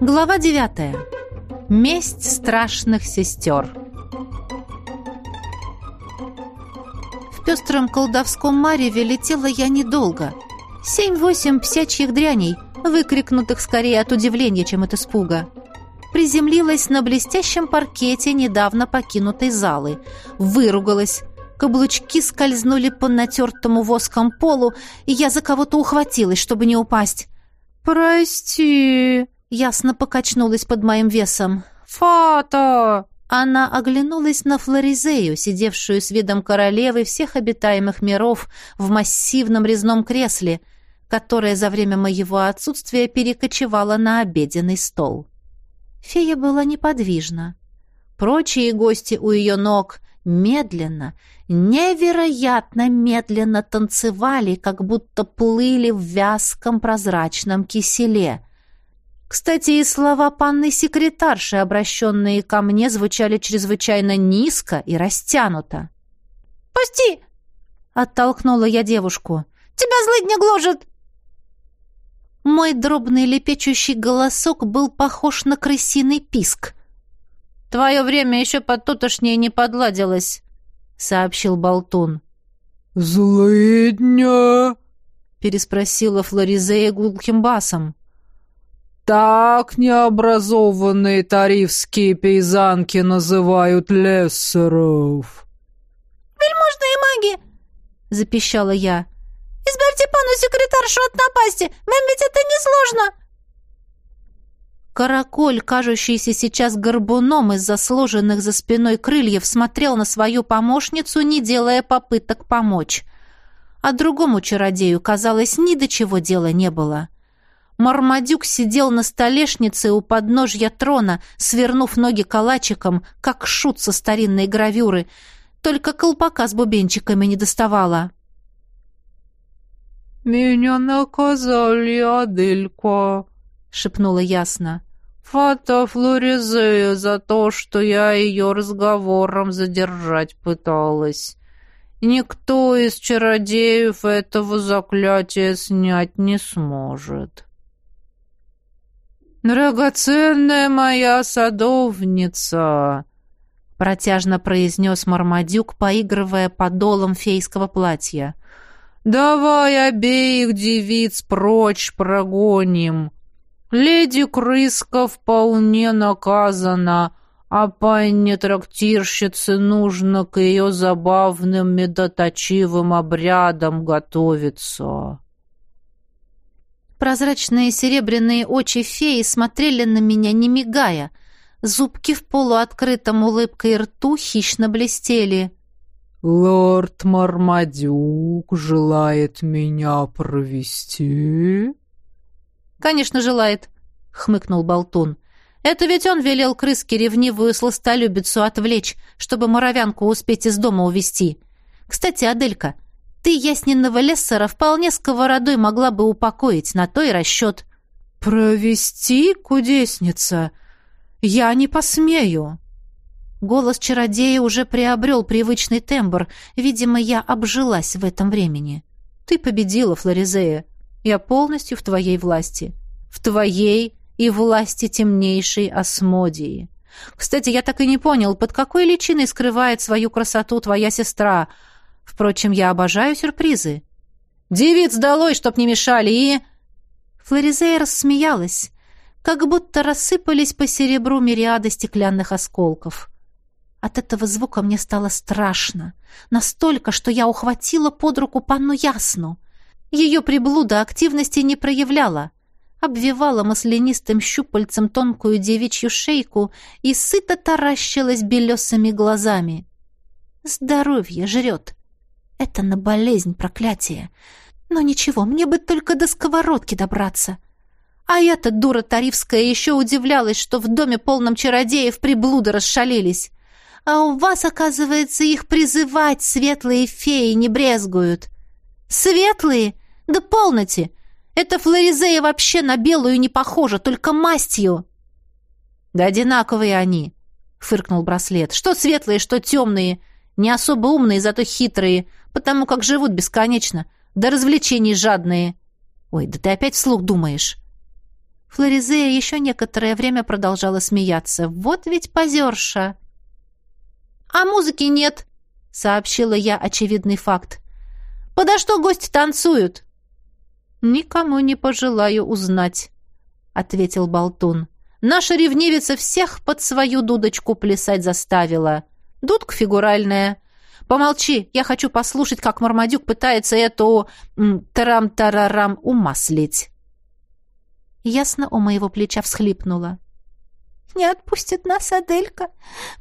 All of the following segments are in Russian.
Глава 9. Месть страшных сестер. В пестром колдовском мареве летела я недолго. Семь-восемь псячьих дряней, выкрикнутых скорее от удивления, чем от испуга. Приземлилась на блестящем паркете недавно покинутой залы. Выругалась. Каблучки скользнули по натертому воском полу, и я за кого-то ухватилась, чтобы не упасть. «Прости», — ясно покачнулась под моим весом. «Фата!» Она оглянулась на Флоризею, сидевшую с видом королевы всех обитаемых миров в массивном резном кресле, которое за время моего отсутствия перекочевало на обеденный стол. Фея была неподвижна. Прочие гости у ее ног медленно, невероятно медленно танцевали, как будто плыли в вязком прозрачном киселе. Кстати, и слова панны секретарши, обращенные ко мне, звучали чрезвычайно низко и растянуто. «Пусти!» — оттолкнула я девушку. «Тебя злыдня гложет!» Мой дробный лепечущий голосок был похож на крысиный писк. «Твое время еще под тутошнее не подладилось», — сообщил Болтун. «Злыдня?» — переспросила Флоризея гулким басом. Так необразованные тарифские пейзанки называют лессеров. «Вельможные маги!» — запищала я. «Избавьте пану секретаршу от напасти! Вам ведь это несложно!» Караколь, кажущийся сейчас горбуном из-за сложенных за спиной крыльев, смотрел на свою помощницу, не делая попыток помочь. А другому чародею, казалось, ни до чего дела не было. — Мармадюк сидел на столешнице у подножья трона, свернув ноги калачиком, как шут со старинной гравюры. Только колпака с бубенчиками не доставала. «Меня наказали, Аделька», — шепнула ясно. «Фата Флоризея за то, что я ее разговором задержать пыталась. Никто из чародеев этого заклятия снять не сможет». «Драгоценная моя садовница!» протяжно произнес Мармадюк, поигрывая подолом фейского платья. «Давай обеих девиц прочь прогоним. Леди Крыска вполне наказана, а панне трактирщице нужно к ее забавным медоточивым обрядам готовиться». Прозрачные серебряные очи феи смотрели на меня, не мигая. Зубки в полуоткрытом улыбкой рту хищно блестели. «Лорд Мармадюк желает меня провести?» «Конечно, желает», — хмыкнул Болтун. «Это ведь он велел крыске ревнивую сластолюбицу отвлечь, чтобы моровянку успеть из дома увести. Кстати, Аделька, — ты ясненного лессера вполне сковородой могла бы упокоить, на то и расчет. «Провести, кудесница? Я не посмею!» Голос чародея уже приобрел привычный тембр. Видимо, я обжилась в этом времени. «Ты победила, Флоризея. Я полностью в твоей власти. В твоей и власти темнейшей Осмодии. Кстати, я так и не понял, под какой личиной скрывает свою красоту твоя сестра — Впрочем, я обожаю сюрпризы. «Девиц долой, чтоб не мешали, и...» Флоризея рассмеялась, как будто рассыпались по серебру мириады стеклянных осколков. От этого звука мне стало страшно. Настолько, что я ухватила под руку панну Ясну. Ее приблуда активности не проявляла. Обвивала маслянистым щупальцем тонкую девичью шейку и сыто таращилась белесыми глазами. Здоровье жрет. Это на болезнь проклятие. Но ничего, мне бы только до сковородки добраться. А я-то, дура тарифская, еще удивлялась, что в доме полном чародеев приблуды расшалились. А у вас, оказывается, их призывать светлые феи не брезгуют. Светлые? Да полноте! Это Флоризея вообще на белую не похожа, только мастью. Да одинаковые они, фыркнул браслет. Что светлые, что темные. Не особо умные, зато хитрые потому как живут бесконечно, да развлечений жадные. Ой, да ты опять вслух думаешь. Флоризея еще некоторое время продолжала смеяться. «Вот ведь позерша!» «А музыки нет!» — сообщила я очевидный факт. «Подо что гости танцуют?» «Никому не пожелаю узнать», — ответил Болтун. «Наша ревнивица всех под свою дудочку плясать заставила. Дудка фигуральная. Помолчи, я хочу послушать, как Мармадюк пытается эту тарам-тарарам умаслить». Ясно у моего плеча всхлипнула. «Не отпустит нас Аделька.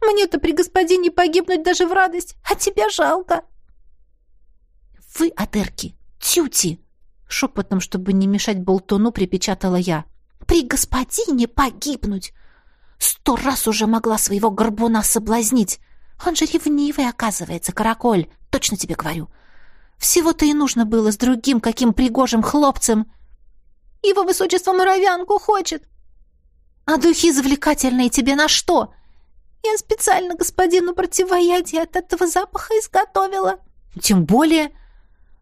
Мне-то при господине погибнуть даже в радость, а тебя жалко». «Вы, Адерки, тюти!» Шепотом, чтобы не мешать болтуну, припечатала я. «При господине погибнуть! Сто раз уже могла своего горбуна соблазнить. Он же ревнивый, оказывается, караколь. Точно тебе говорю. Всего-то и нужно было с другим каким пригожим хлопцем. Его высочество муравянку хочет. А духи завлекательные тебе на что? Я специально господину противоядие от этого запаха изготовила. Тем более...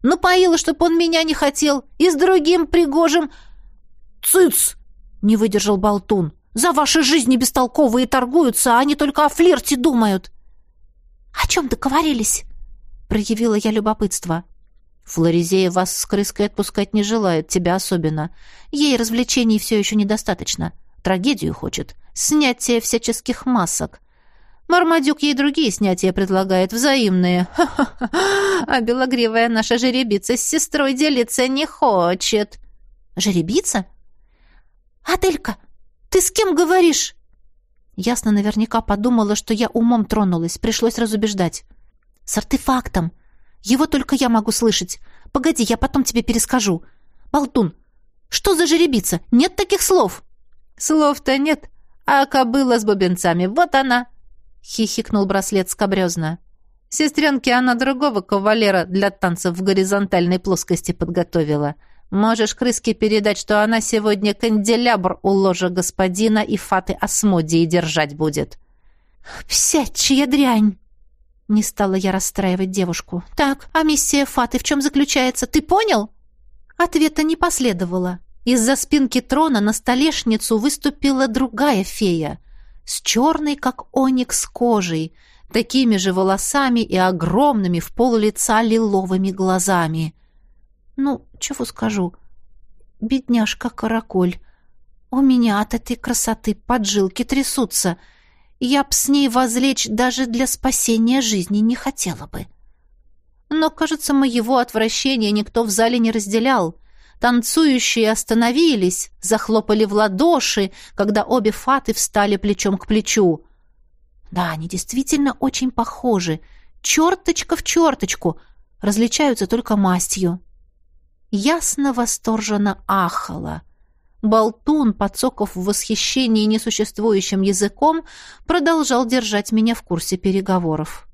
Напоила, чтоб он меня не хотел. И с другим пригожим... Цыц! Не выдержал болтун. За ваши жизни бестолковые торгуются, а они только о флирте думают. О чем договорились? Проявила я любопытство. Флоризея вас с крыской отпускать не желает, тебя особенно. Ей развлечений все еще недостаточно. Трагедию хочет. Снятие всяческих масок. Мармадюк ей другие снятия предлагает, взаимные. А белогривая наша жеребица с сестрой делиться не хочет. Жеребица? Аделька, ты с кем говоришь? Ясно наверняка подумала, что я умом тронулась. Пришлось разубеждать. С артефактом. Его только я могу слышать. Погоди, я потом тебе перескажу. Болтун, что за жеребица? Нет таких слов. Слов-то нет, а кобыла с бубенцами. Вот она. — хихикнул браслет скобрезно. «Сестренке она другого кавалера для танцев в горизонтальной плоскости подготовила. Можешь крыске передать, что она сегодня канделябр у ложа господина и фаты Асмодии держать будет». «Псячья дрянь!» Не стала я расстраивать девушку. «Так, а миссия Фаты в чем заключается? Ты понял?» Ответа не последовало. Из-за спинки трона на столешницу выступила другая фея с черной, как оникс, кожей, такими же волосами и огромными в пол лица лиловыми глазами. Ну, чего скажу, бедняжка Караколь, у меня от этой красоты поджилки трясутся. Я б с ней возлечь даже для спасения жизни не хотела бы. Но, кажется, моего отвращения никто в зале не разделял. Танцующие остановились, захлопали в ладоши, когда обе фаты встали плечом к плечу. Да, они действительно очень похожи. Черточка в черточку. Различаются только мастью. Ясно восторженно ахала. Болтун, подсоков в восхищении несуществующим языком, продолжал держать меня в курсе переговоров.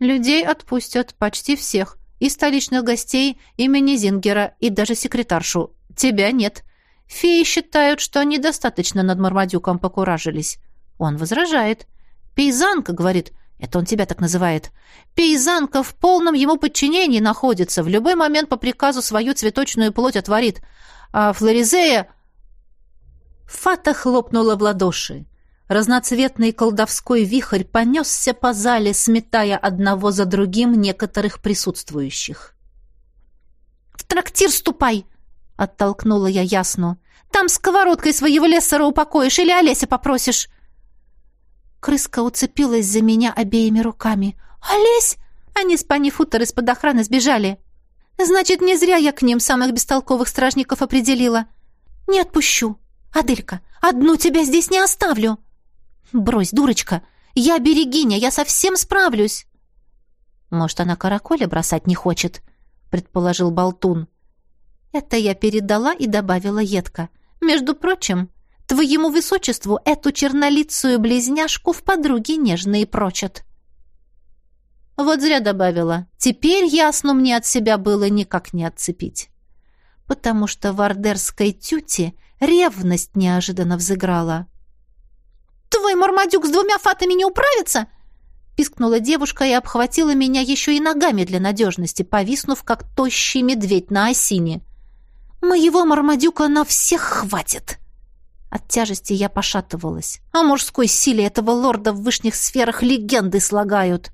«Людей отпустят почти всех», и столичных гостей, имени Зингера, и даже секретаршу. Тебя нет. Феи считают, что недостаточно над Мармадюком покуражились. Он возражает. Пейзанка, говорит, это он тебя так называет. Пейзанка в полном ему подчинении находится, в любой момент по приказу свою цветочную плоть отворит. А Флоризея... Фата хлопнула в ладоши. Разноцветный колдовской вихрь понесся по зале, сметая одного за другим некоторых присутствующих. «В трактир ступай!» — оттолкнула я ясну. «Там сковородкой своего лесора упокоишь или Олеся попросишь!» Крыска уцепилась за меня обеими руками. «Олесь!» Они с пани Футер из-под охраны сбежали. «Значит, не зря я к ним самых бестолковых стражников определила. Не отпущу. Аделька, одну тебя здесь не оставлю!» «Брось, дурочка! Я берегиня, я совсем справлюсь!» «Может, она караколя бросать не хочет?» — предположил Болтун. Это я передала и добавила едко. «Между прочим, твоему высочеству эту чернолицую близняшку в подруги нежные прочат». Вот зря добавила. Теперь ясно мне от себя было никак не отцепить. Потому что в ордерской тюте ревность неожиданно взыграла. «Твой Мармадюк с двумя фатами не управится?» Пискнула девушка и обхватила меня еще и ногами для надежности, повиснув, как тощий медведь на осине. Моего Мармадюка на всех хватит!» От тяжести я пошатывалась. О мужской силе этого лорда в вышних сферах легенды слагают.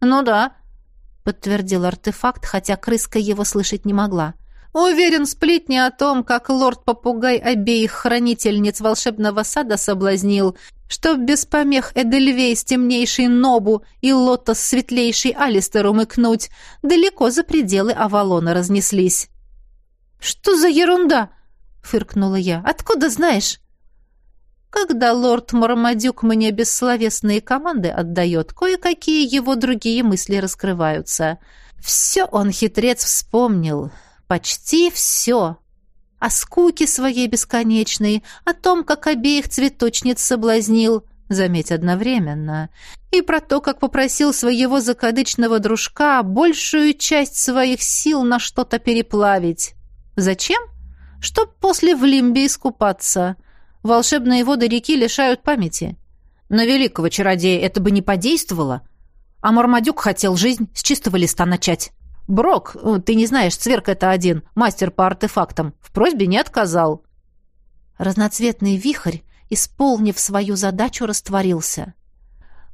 «Ну да», — подтвердил артефакт, хотя крыска его слышать не могла. Уверен, сплетни о том, как лорд-попугай обеих хранительниц волшебного сада соблазнил, чтоб без помех Эдельвейс темнейший Нобу и Лотос светлейший Алистер умыкнуть, далеко за пределы Авалона разнеслись. «Что за ерунда?» — фыркнула я. «Откуда знаешь?» Когда лорд Мармадюк мне бессловесные команды отдает, кое-какие его другие мысли раскрываются. Все он, хитрец, вспомнил. Почти все. О скуке своей бесконечной, о том, как обеих цветочниц соблазнил, заметь одновременно, и про то, как попросил своего закадычного дружка большую часть своих сил на что-то переплавить. Зачем? Чтоб после в лимбе искупаться. Волшебные воды реки лишают памяти. На великого чародея это бы не подействовало, а Мармадюк хотел жизнь с чистого листа начать. Брок, ты не знаешь, цверк это один, мастер по артефактам, в просьбе не отказал. Разноцветный вихрь, исполнив свою задачу, растворился.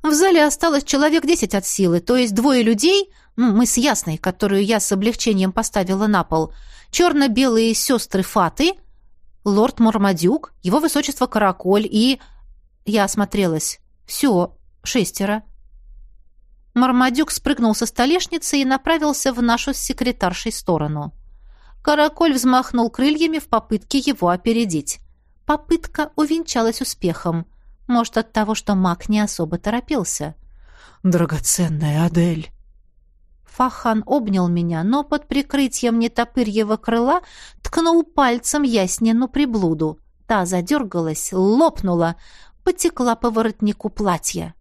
В зале осталось человек десять от силы, то есть двое людей, ну, мы с Ясной, которую я с облегчением поставила на пол, черно-белые сестры Фаты, лорд Мурмадюк, его высочество Караколь и... Я осмотрелась. Все, шестеро. Мармадюк спрыгнул со столешницы и направился в нашу с секретаршей сторону. Караколь взмахнул крыльями в попытке его опередить. Попытка увенчалась успехом. Может, от того, что маг не особо торопился. «Драгоценная Адель!» Фахан обнял меня, но под прикрытием нетопырьего крыла ткнул пальцем яснину приблуду. Та задергалась, лопнула, потекла по воротнику платья.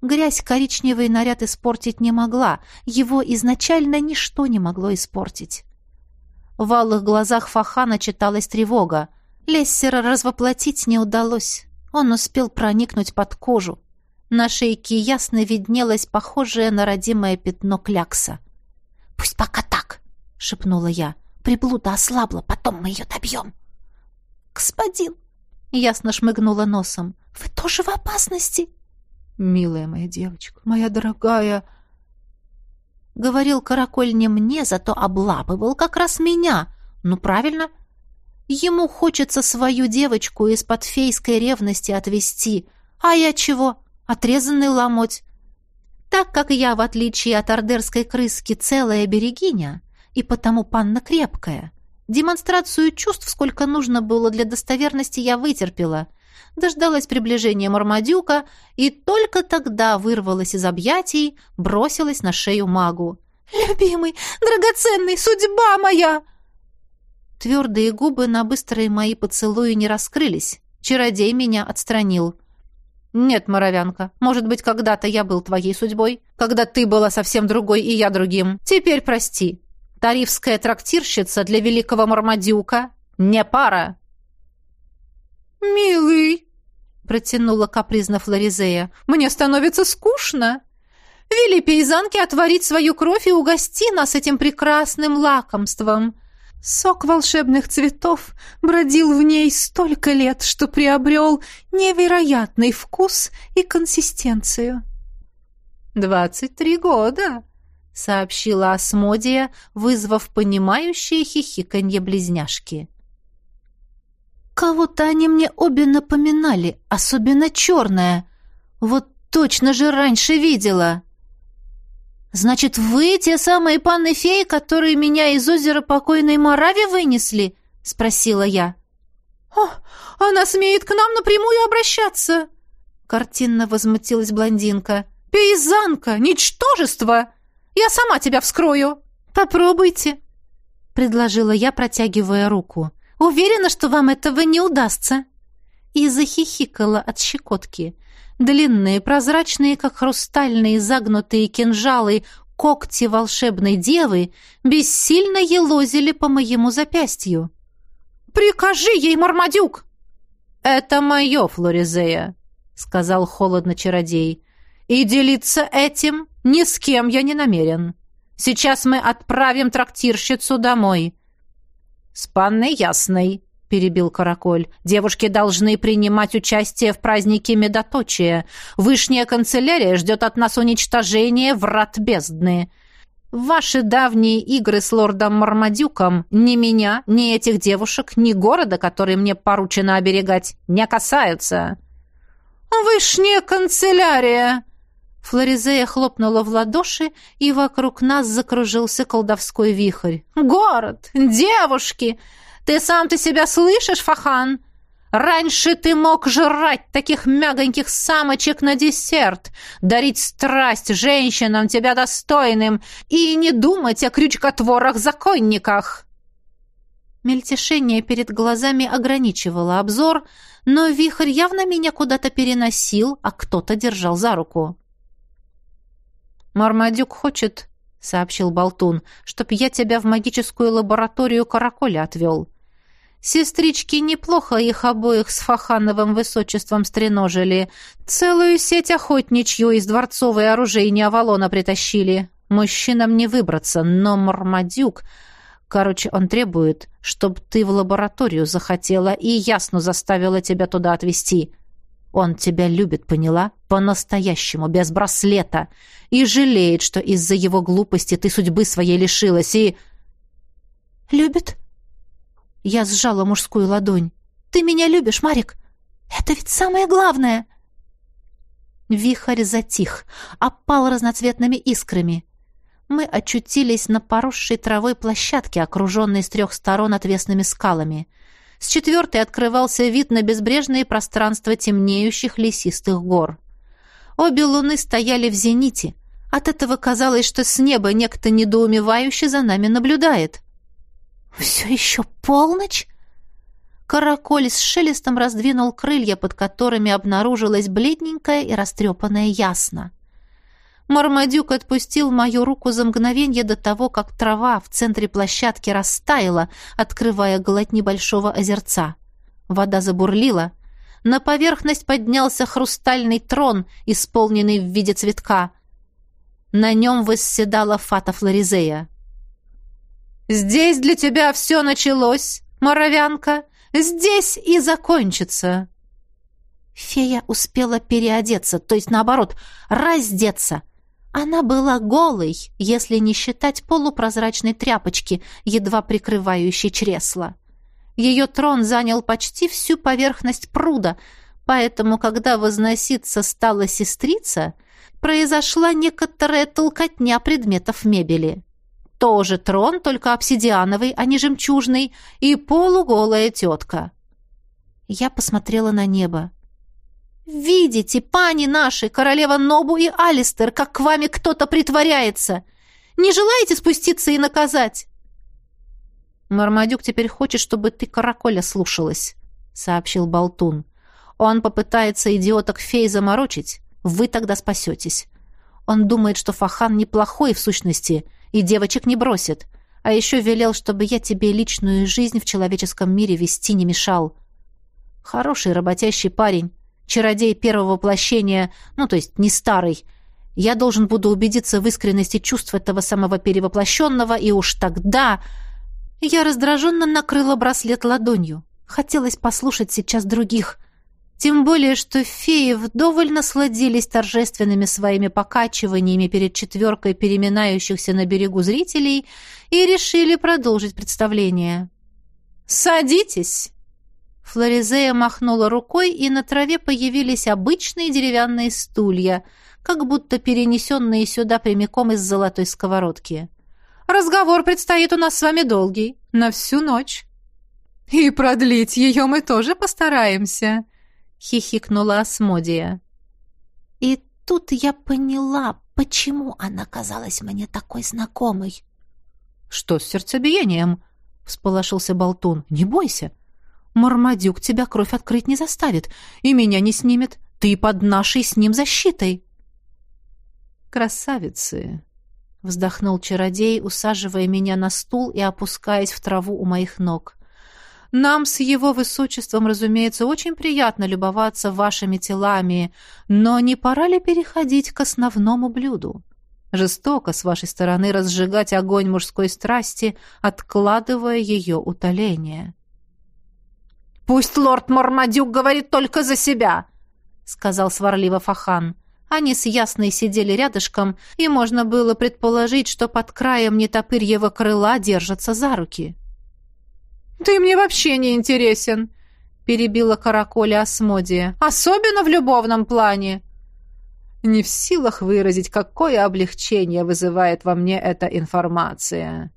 Грязь коричневый наряд испортить не могла, его изначально ничто не могло испортить. В алых глазах Фахана читалась тревога. Лессера развоплотить не удалось. Он успел проникнуть под кожу. На шейке ясно виднелось похожее на родимое пятно клякса. «Пусть пока так!» — шепнула я. «Приблуда ослабла, потом мы ее добьем!» «Господин!» — ясно шмыгнула носом. «Вы тоже в опасности!» «Милая моя девочка, моя дорогая...» Говорил Караколь не мне, зато облапывал как раз меня. Ну, правильно. Ему хочется свою девочку из-под фейской ревности отвести. А я чего? Отрезанный ломоть. Так как я, в отличие от ордерской крыски, целая берегиня, и потому панна крепкая, демонстрацию чувств, сколько нужно было для достоверности, я вытерпела — дождалась приближения Мармадюка и только тогда вырвалась из объятий, бросилась на шею магу. «Любимый, драгоценный, судьба моя!» Твердые губы на быстрые мои поцелуи не раскрылись. Чародей меня отстранил. «Нет, моровянка, может быть, когда-то я был твоей судьбой, когда ты была совсем другой и я другим. Теперь прости. Тарифская трактирщица для великого Мармадюка не пара». «Милый!» — протянула капризно Флоризея. «Мне становится скучно. Вели пейзанки отварить свою кровь и угости нас этим прекрасным лакомством. Сок волшебных цветов бродил в ней столько лет, что приобрел невероятный вкус и консистенцию». «Двадцать три года», — сообщила Асмодия, вызвав понимающее хихиканье близняшки. Кого-то они мне обе напоминали, особенно черная. Вот точно же раньше видела. Значит, вы те самые панны-феи, которые меня из озера покойной Морави вынесли? Спросила я. О, она смеет к нам напрямую обращаться. Картинно возмутилась блондинка. Пейзанка, ничтожество! Я сама тебя вскрою. Попробуйте, предложила я, протягивая руку. Уверена, что вам этого не удастся!» И захихикала от щекотки. Длинные, прозрачные, как хрустальные загнутые кинжалы, когти волшебной девы бессильно елозили по моему запястью. «Прикажи ей, Мармадюк!» «Это мое, Флоризея», — сказал холодно чародей. «И делиться этим ни с кем я не намерен. Сейчас мы отправим трактирщицу домой. «С панной ясной», — перебил Караколь. «Девушки должны принимать участие в празднике Медоточия. Вышняя канцелярия ждет от нас уничтожения врат бездны. Ваши давние игры с лордом Мармадюком ни меня, ни этих девушек, ни города, который мне поручено оберегать, не касаются». «Вышняя канцелярия!» Флоризея хлопнула в ладоши, и вокруг нас закружился колдовской вихрь. «Город! Девушки! Ты сам-то себя слышишь, Фахан? Раньше ты мог жрать таких мягоньких самочек на десерт, дарить страсть женщинам, тебя достойным, и не думать о крючкотворах-законниках!» Мельтешение перед глазами ограничивало обзор, но вихрь явно меня куда-то переносил, а кто-то держал за руку. «Мармадюк хочет», — сообщил Болтун, «чтоб я тебя в магическую лабораторию Караколя отвел. Сестрички неплохо их обоих с Фахановым высочеством стреножили. Целую сеть охотничью из дворцовой оружейни Авалона притащили. Мужчинам не выбраться, но Мармадюк... Короче, он требует, чтоб ты в лабораторию захотела и ясно заставила тебя туда отвезти. Он тебя любит, поняла? По-настоящему, без браслета. И жалеет, что из-за его глупости ты судьбы своей лишилась, и... «Любит?» Я сжала мужскую ладонь. «Ты меня любишь, Марик? Это ведь самое главное!» Вихрь затих, опал разноцветными искрами. Мы очутились на поросшей травой площадке, окруженной с трех сторон отвесными скалами — с четвертой открывался вид на безбрежные пространства темнеющих лесистых гор. Обе луны стояли в зените. От этого казалось, что с неба некто недоумевающе за нами наблюдает. «Все еще полночь?» Караколь с шелестом раздвинул крылья, под которыми обнаружилась бледненькая и растрепанная ясно. Мармадюк отпустил мою руку за мгновение до того, как трава в центре площадки растаяла, открывая гладь небольшого озерца. Вода забурлила. На поверхность поднялся хрустальный трон, исполненный в виде цветка. На нем восседала фата Флоризея. «Здесь для тебя все началось, моровянка. Здесь и закончится». Фея успела переодеться, то есть, наоборот, раздеться — она была голой, если не считать полупрозрачной тряпочки, едва прикрывающей чресло. Ее трон занял почти всю поверхность пруда, поэтому, когда возноситься стала сестрица, произошла некоторая толкотня предметов мебели. Тоже трон, только обсидиановый, а не жемчужный, и полуголая тетка. Я посмотрела на небо. «Видите, пани наши, королева Нобу и Алистер, как к вами кто-то притворяется! Не желаете спуститься и наказать?» «Мармадюк теперь хочет, чтобы ты караколя слушалась», — сообщил Болтун. «Он попытается идиоток фей заморочить. Вы тогда спасетесь. Он думает, что Фахан неплохой в сущности и девочек не бросит. А еще велел, чтобы я тебе личную жизнь в человеческом мире вести не мешал. Хороший работящий парень, чародей первого воплощения, ну, то есть не старый. Я должен буду убедиться в искренности чувств этого самого перевоплощенного, и уж тогда... Я раздраженно накрыла браслет ладонью. Хотелось послушать сейчас других. Тем более, что феи вдоволь насладились торжественными своими покачиваниями перед четверкой переминающихся на берегу зрителей и решили продолжить представление. «Садитесь!» Флоризея махнула рукой, и на траве появились обычные деревянные стулья, как будто перенесенные сюда прямиком из золотой сковородки. «Разговор предстоит у нас с вами долгий, на всю ночь». «И продлить ее мы тоже постараемся», — хихикнула Асмодия. И тут я поняла, почему она казалась мне такой знакомой. «Что с сердцебиением?» — всполошился Болтун. «Не бойся, Мармадюк тебя кровь открыть не заставит, и меня не снимет. Ты под нашей с ним защитой. Красавицы, вздохнул чародей, усаживая меня на стул и опускаясь в траву у моих ног. Нам с его высочеством, разумеется, очень приятно любоваться вашими телами, но не пора ли переходить к основному блюду? Жестоко с вашей стороны разжигать огонь мужской страсти, откладывая ее утоление. «Пусть лорд Мормадюк говорит только за себя!» — сказал сварливо Фахан. Они с Ясной сидели рядышком, и можно было предположить, что под краем нетопырьего крыла держатся за руки. «Ты мне вообще не интересен!» — перебила Караколя Асмодия. «Особенно в любовном плане!» «Не в силах выразить, какое облегчение вызывает во мне эта информация!»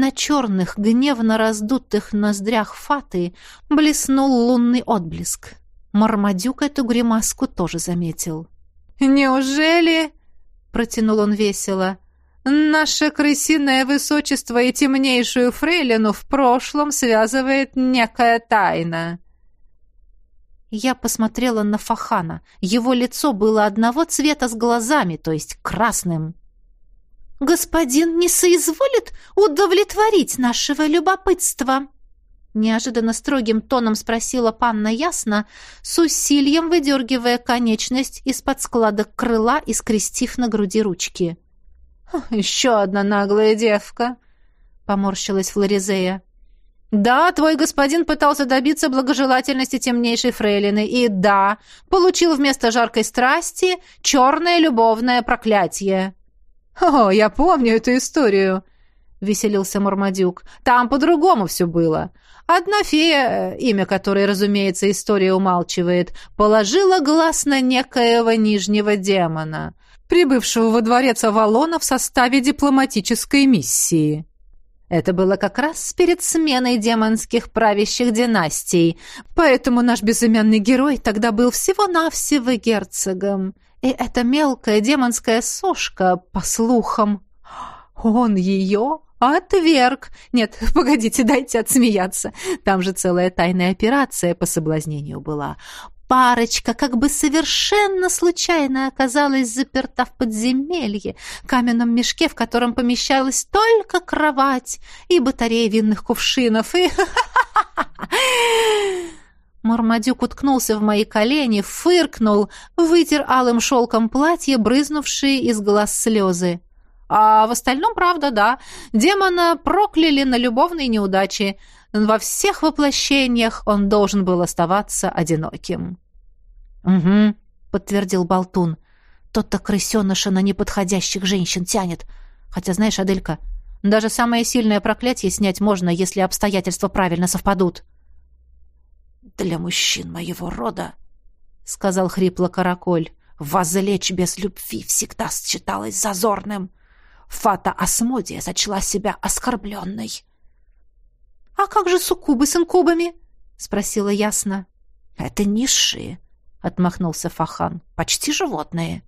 На черных, гневно раздутых ноздрях Фаты блеснул лунный отблеск. Мармадюк эту гримаску тоже заметил. «Неужели?» — протянул он весело. «Наше крысиное высочество и темнейшую фрейлину в прошлом связывает некая тайна». Я посмотрела на Фахана. Его лицо было одного цвета с глазами, то есть красным. «Господин не соизволит удовлетворить нашего любопытства?» Неожиданно строгим тоном спросила панна Ясно, с усилием выдергивая конечность из-под складок крыла и скрестив на груди ручки. «Еще одна наглая девка!» — поморщилась Флоризея. «Да, твой господин пытался добиться благожелательности темнейшей фрейлины, и да, получил вместо жаркой страсти черное любовное проклятие». «О, я помню эту историю», — веселился Мармадюк. «Там по-другому все было. Одна фея, имя которой, разумеется, история умалчивает, положила глаз на некоего нижнего демона, прибывшего во дворец Авалона в составе дипломатической миссии. Это было как раз перед сменой демонских правящих династий, поэтому наш безымянный герой тогда был всего-навсего герцогом. И эта мелкая демонская сошка, по слухам, он ее «Отверг! Нет, погодите, дайте отсмеяться. Там же целая тайная операция по соблазнению была. Парочка как бы совершенно случайно оказалась заперта в подземелье, каменном мешке, в котором помещалась только кровать и батарея винных кувшинов, и... Мармадюк уткнулся в мои колени, фыркнул, вытер алым шелком платье, брызнувшие из глаз слезы. А в остальном, правда, да. Демона прокляли на любовные неудачи. Во всех воплощениях он должен был оставаться одиноким. «Угу», — подтвердил Болтун. «Тот-то крысеныша на неподходящих женщин тянет. Хотя, знаешь, Аделька, даже самое сильное проклятие снять можно, если обстоятельства правильно совпадут». «Для мужчин моего рода», — сказал хрипло Караколь, — «возлечь без любви всегда считалось зазорным. Фата Асмодия сочла себя оскорбленной. «А как же суккубы с инкубами?» — спросила ясно. «Это низшие», — отмахнулся Фахан. «Почти животные».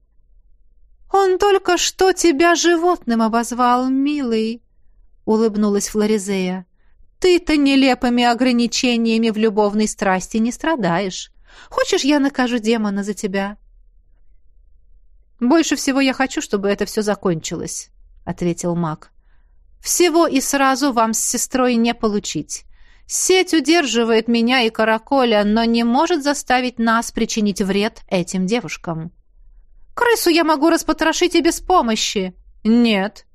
«Он только что тебя животным обозвал, милый», — улыбнулась Флоризея. «Ты-то нелепыми ограничениями в любовной страсти не страдаешь. Хочешь, я накажу демона за тебя?» «Больше всего я хочу, чтобы это все закончилось», — ответил маг. «Всего и сразу вам с сестрой не получить. Сеть удерживает меня и Караколя, но не может заставить нас причинить вред этим девушкам. Крысу я могу распотрошить и без помощи. Нет».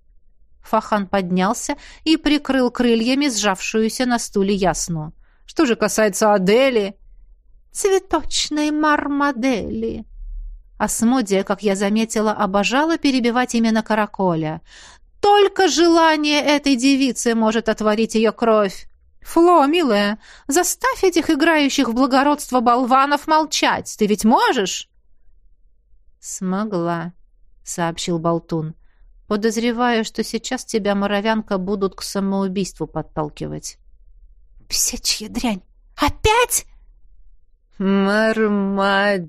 Фахан поднялся и прикрыл крыльями сжавшуюся на стуле ясну. «Что же касается Адели...» «Цветочной мармадели», Асмодия, как я заметила, обожала перебивать именно Караколя. «Только желание этой девицы может отворить ее кровь!» «Фло, милая, заставь этих играющих в благородство болванов молчать! Ты ведь можешь?» «Смогла», — сообщил Болтун. «Подозреваю, что сейчас тебя, моровянка, будут к самоубийству подталкивать». «Псячья дрянь! Опять?» «Мармадель!»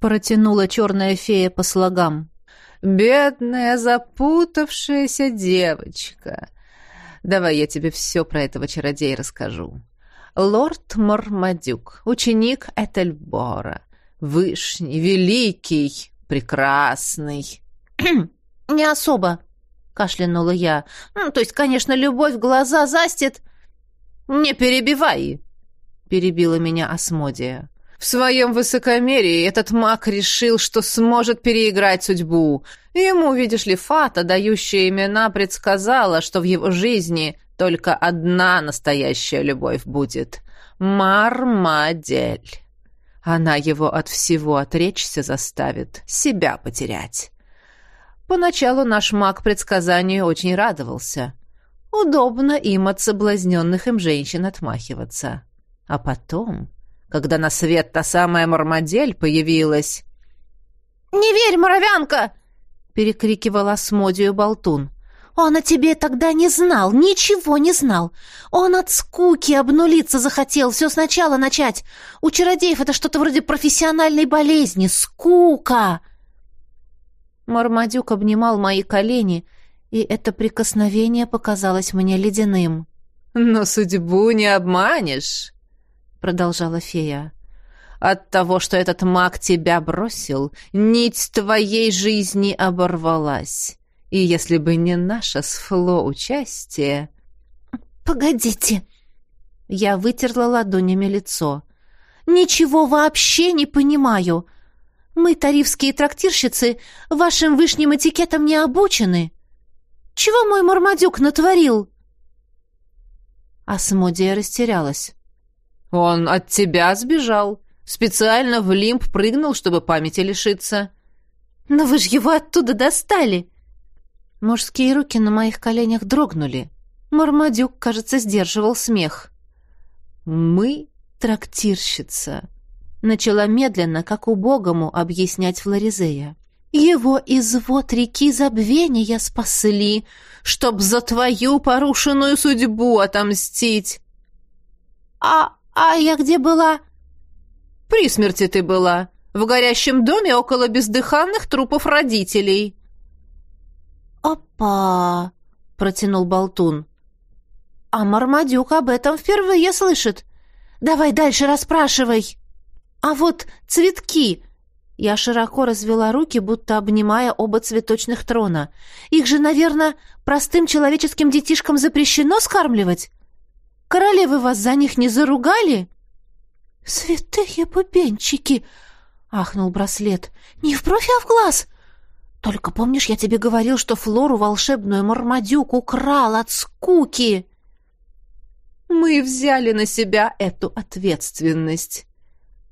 протянула черная фея по слогам. «Бедная запутавшаяся девочка. Давай я тебе все про этого чародея расскажу. Лорд Мармадюк, ученик Этельбора, вышний, великий, прекрасный». «Не особо», — кашлянула я. «Ну, то есть, конечно, любовь глаза застит...» «Не перебивай!» — перебила меня Асмодия. В своем высокомерии этот маг решил, что сможет переиграть судьбу. Ему, видишь ли, Фата, дающая имена, предсказала, что в его жизни только одна настоящая любовь будет — Мармадель. Она его от всего отречься заставит, себя потерять. Поначалу наш маг предсказанию очень радовался. Удобно им от соблазненных им женщин отмахиваться. А потом когда на свет та самая Мармадель появилась. «Не верь, моровянка!» — перекрикивал Асмодию Болтун. «Он о тебе тогда не знал, ничего не знал. Он от скуки обнулиться захотел, все сначала начать. У чародеев это что-то вроде профессиональной болезни. Скука!» Мармадюк обнимал мои колени, и это прикосновение показалось мне ледяным. «Но судьбу не обманешь!» продолжала фея. От того, что этот маг тебя бросил, нить твоей жизни оборвалась. И если бы не наше с Фло участие... Погодите. Я вытерла ладонями лицо. Ничего вообще не понимаю. Мы, тарифские трактирщицы, вашим вышним этикетом не обучены. Чего мой Мармадюк натворил? Асмодия растерялась. «Он от тебя сбежал. Специально в лимб прыгнул, чтобы памяти лишиться». «Но вы же его оттуда достали!» Мужские руки на моих коленях дрогнули. Мармадюк, кажется, сдерживал смех. «Мы — трактирщица», — начала медленно, как убогому, объяснять Флоризея. «Его извод реки забвения спасли, чтоб за твою порушенную судьбу отомстить». «А «А я где была?» «При смерти ты была. В горящем доме около бездыханных трупов родителей». «Опа!» — протянул Болтун. «А Мармадюк об этом впервые слышит. Давай дальше расспрашивай». «А вот цветки!» Я широко развела руки, будто обнимая оба цветочных трона. «Их же, наверное, простым человеческим детишкам запрещено скармливать?» Королевы вас за них не заругали?» «Святые бубенчики!» — ахнул браслет. «Не в бровь, а в глаз!» «Только помнишь, я тебе говорил, что Флору волшебную Мармадюк украл от скуки?» «Мы взяли на себя эту ответственность!»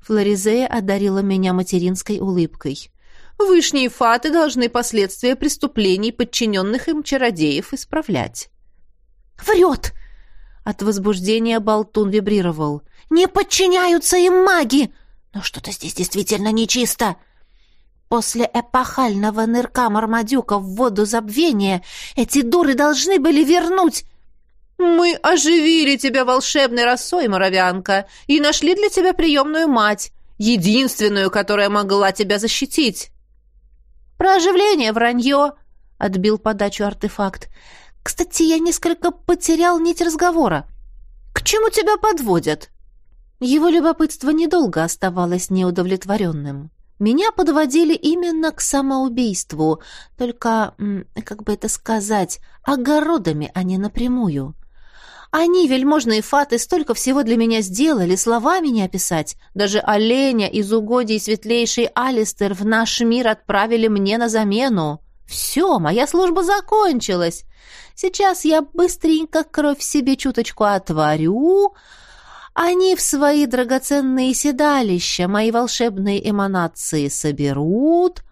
Флоризея одарила меня материнской улыбкой. «Вышние фаты должны последствия преступлений подчиненных им чародеев исправлять». «Врет!» От возбуждения болтун вибрировал. «Не подчиняются им маги! Но что-то здесь действительно нечисто!» После эпохального нырка Мармадюка в воду забвения эти дуры должны были вернуть... «Мы оживили тебя волшебной росой, моровянка, и нашли для тебя приемную мать, единственную, которая могла тебя защитить». «Про оживление вранье», — отбил подачу артефакт. Кстати, я несколько потерял нить разговора. К чему тебя подводят? Его любопытство недолго оставалось неудовлетворенным. Меня подводили именно к самоубийству, только, как бы это сказать, огородами, а не напрямую. Они, вельможные фаты, столько всего для меня сделали, словами не описать. Даже оленя из угодий светлейший Алистер в наш мир отправили мне на замену. Все, моя служба закончилась. Сейчас я быстренько кровь себе чуточку отварю. Они в свои драгоценные седалища мои волшебные эманации соберут,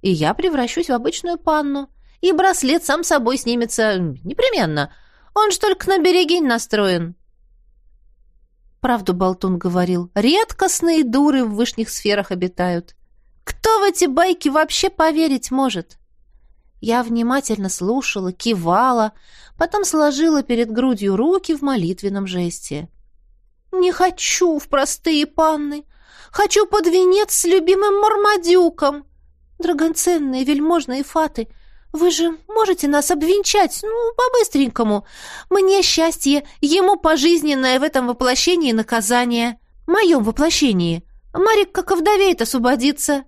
и я превращусь в обычную панну. И браслет сам собой снимется непременно. Он ж только на берегинь настроен. Правду Болтун говорил. Редкостные дуры в вышних сферах обитают. Кто в эти байки вообще поверить может? Я внимательно слушала, кивала, потом сложила перед грудью руки в молитвенном жесте. «Не хочу в простые панны! Хочу под венец с любимым Мармадюком! Драгоценные вельможные фаты, вы же можете нас обвенчать, ну, по-быстренькому. Мне счастье, ему пожизненное в этом воплощении наказание, моем воплощении. Марик как овдовеет освободится».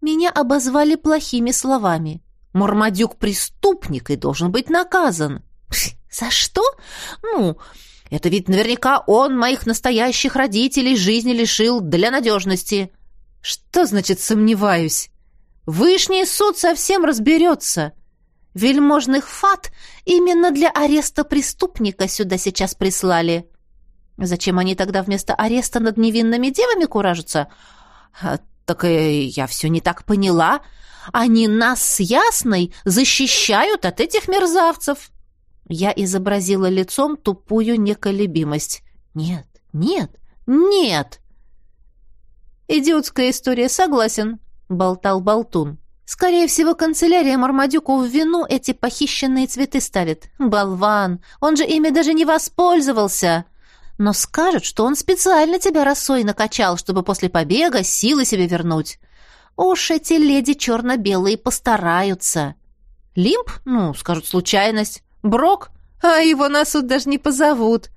Меня обозвали плохими словами. Мармадюк преступник и должен быть наказан. За что? Ну, Это ведь наверняка он моих настоящих родителей жизни лишил для надежности. Что значит «сомневаюсь»? Вышний суд совсем разберется. Вельможных фат именно для ареста преступника сюда сейчас прислали. Зачем они тогда вместо ареста над невинными девами куражатся? А, так э, я все не так поняла. Они нас с Ясной защищают от этих мерзавцев. Я изобразила лицом тупую неколебимость. Нет, нет, нет. Идиотская история, согласен, болтал Болтун. Скорее всего, канцелярия Мармадюку в вину эти похищенные цветы ставит. Болван, он же ими даже не воспользовался. Но скажет, что он специально тебя росой накачал, чтобы после побега силы себе вернуть. Уж эти леди черно-белые постараются. Лимп? Ну, скажут, случайность. Брок? А его на суд даже не позовут.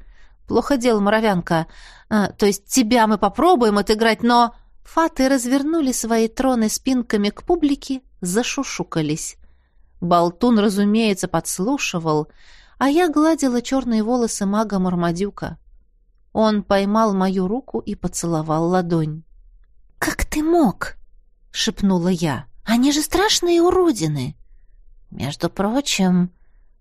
Плохо дело, моровянка. А, то есть тебя мы попробуем отыграть, но... Фаты развернули свои троны спинками к публике, зашушукались. Болтун, разумеется, подслушивал, а я гладила черные волосы мага Мармадюка. Он поймал мою руку и поцеловал ладонь. «Как ты мог?» — шепнула я. «Они же страшные уродины!» «Между прочим...»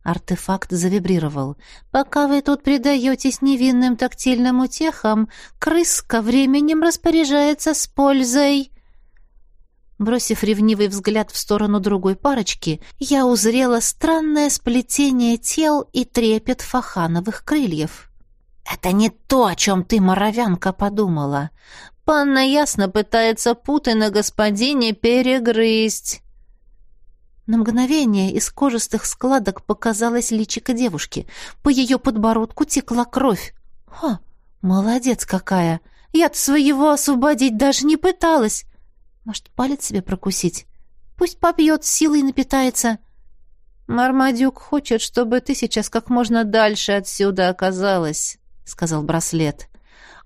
Артефакт завибрировал. «Пока вы тут предаетесь невинным тактильным утехам, крыска временем распоряжается с пользой...» Бросив ревнивый взгляд в сторону другой парочки, я узрела странное сплетение тел и трепет фахановых крыльев. «Это не то, о чем ты, моровянка, подумала. Панна ясно пытается путы на господине перегрызть». На мгновение из кожистых складок показалась личико девушки. По ее подбородку текла кровь. «Ха, молодец какая! Я-то своего освободить даже не пыталась. Может, палец себе прокусить? Пусть попьет, силой напитается». «Мармадюк хочет, чтобы ты сейчас как можно дальше отсюда оказалась», — сказал браслет.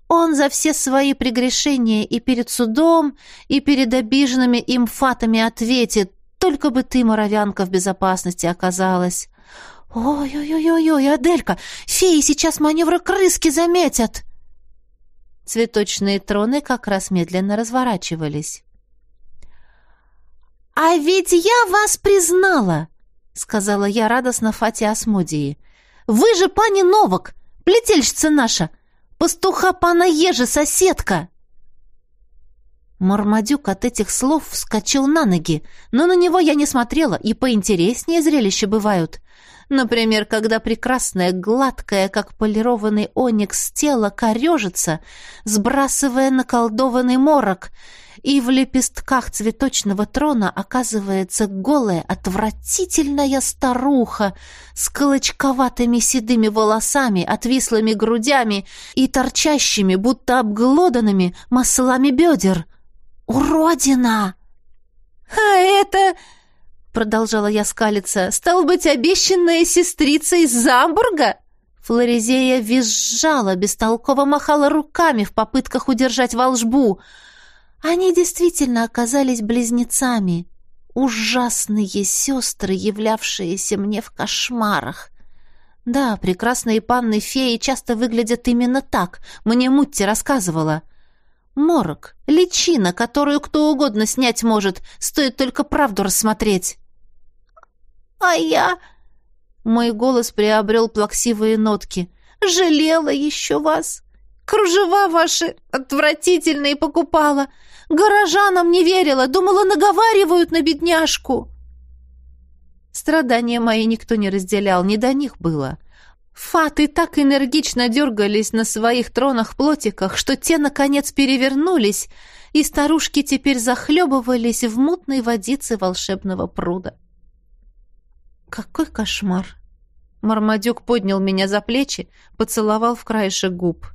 «Он за все свои прегрешения и перед судом, и перед обиженными им фатами ответит, только бы ты, моровянка, в безопасности оказалась. Ой-ой-ой-ой, Аделька, феи сейчас маневры крыски заметят. Цветочные троны как раз медленно разворачивались. «А ведь я вас признала!» — сказала я радостно Фате Асмодии. «Вы же пани Новак, плетельщица наша, пастуха пана Ежи, соседка!» Мармадюк от этих слов вскочил на ноги, но на него я не смотрела, и поинтереснее зрелища бывают. Например, когда прекрасное, гладкое, как полированный оникс тело корежится, сбрасывая наколдованный морок, и в лепестках цветочного трона оказывается голая, отвратительная старуха с колочковатыми седыми волосами, отвислыми грудями и торчащими, будто обглоданными, маслами бедер — «Уродина!» «А это...» — продолжала я скалиться. «Стал быть, обещанная сестрица из Замбурга?» Флоризея визжала, бестолково махала руками в попытках удержать волжбу. Они действительно оказались близнецами. Ужасные сестры, являвшиеся мне в кошмарах. Да, прекрасные панны феи часто выглядят именно так. Мне Мутти рассказывала. — Морок, личина, которую кто угодно снять может, стоит только правду рассмотреть. А я... Мой голос приобрел плаксивые нотки. Жалела еще вас. Кружева ваши отвратительные покупала. Горожанам не верила, думала, наговаривают на бедняжку. Страдания мои никто не разделял, не до них было. Фаты так энергично дергались на своих тронах-плотиках, что те, наконец, перевернулись, и старушки теперь захлебывались в мутной водице волшебного пруда. Какой кошмар! Мармадюк поднял меня за плечи, поцеловал в краешек губ.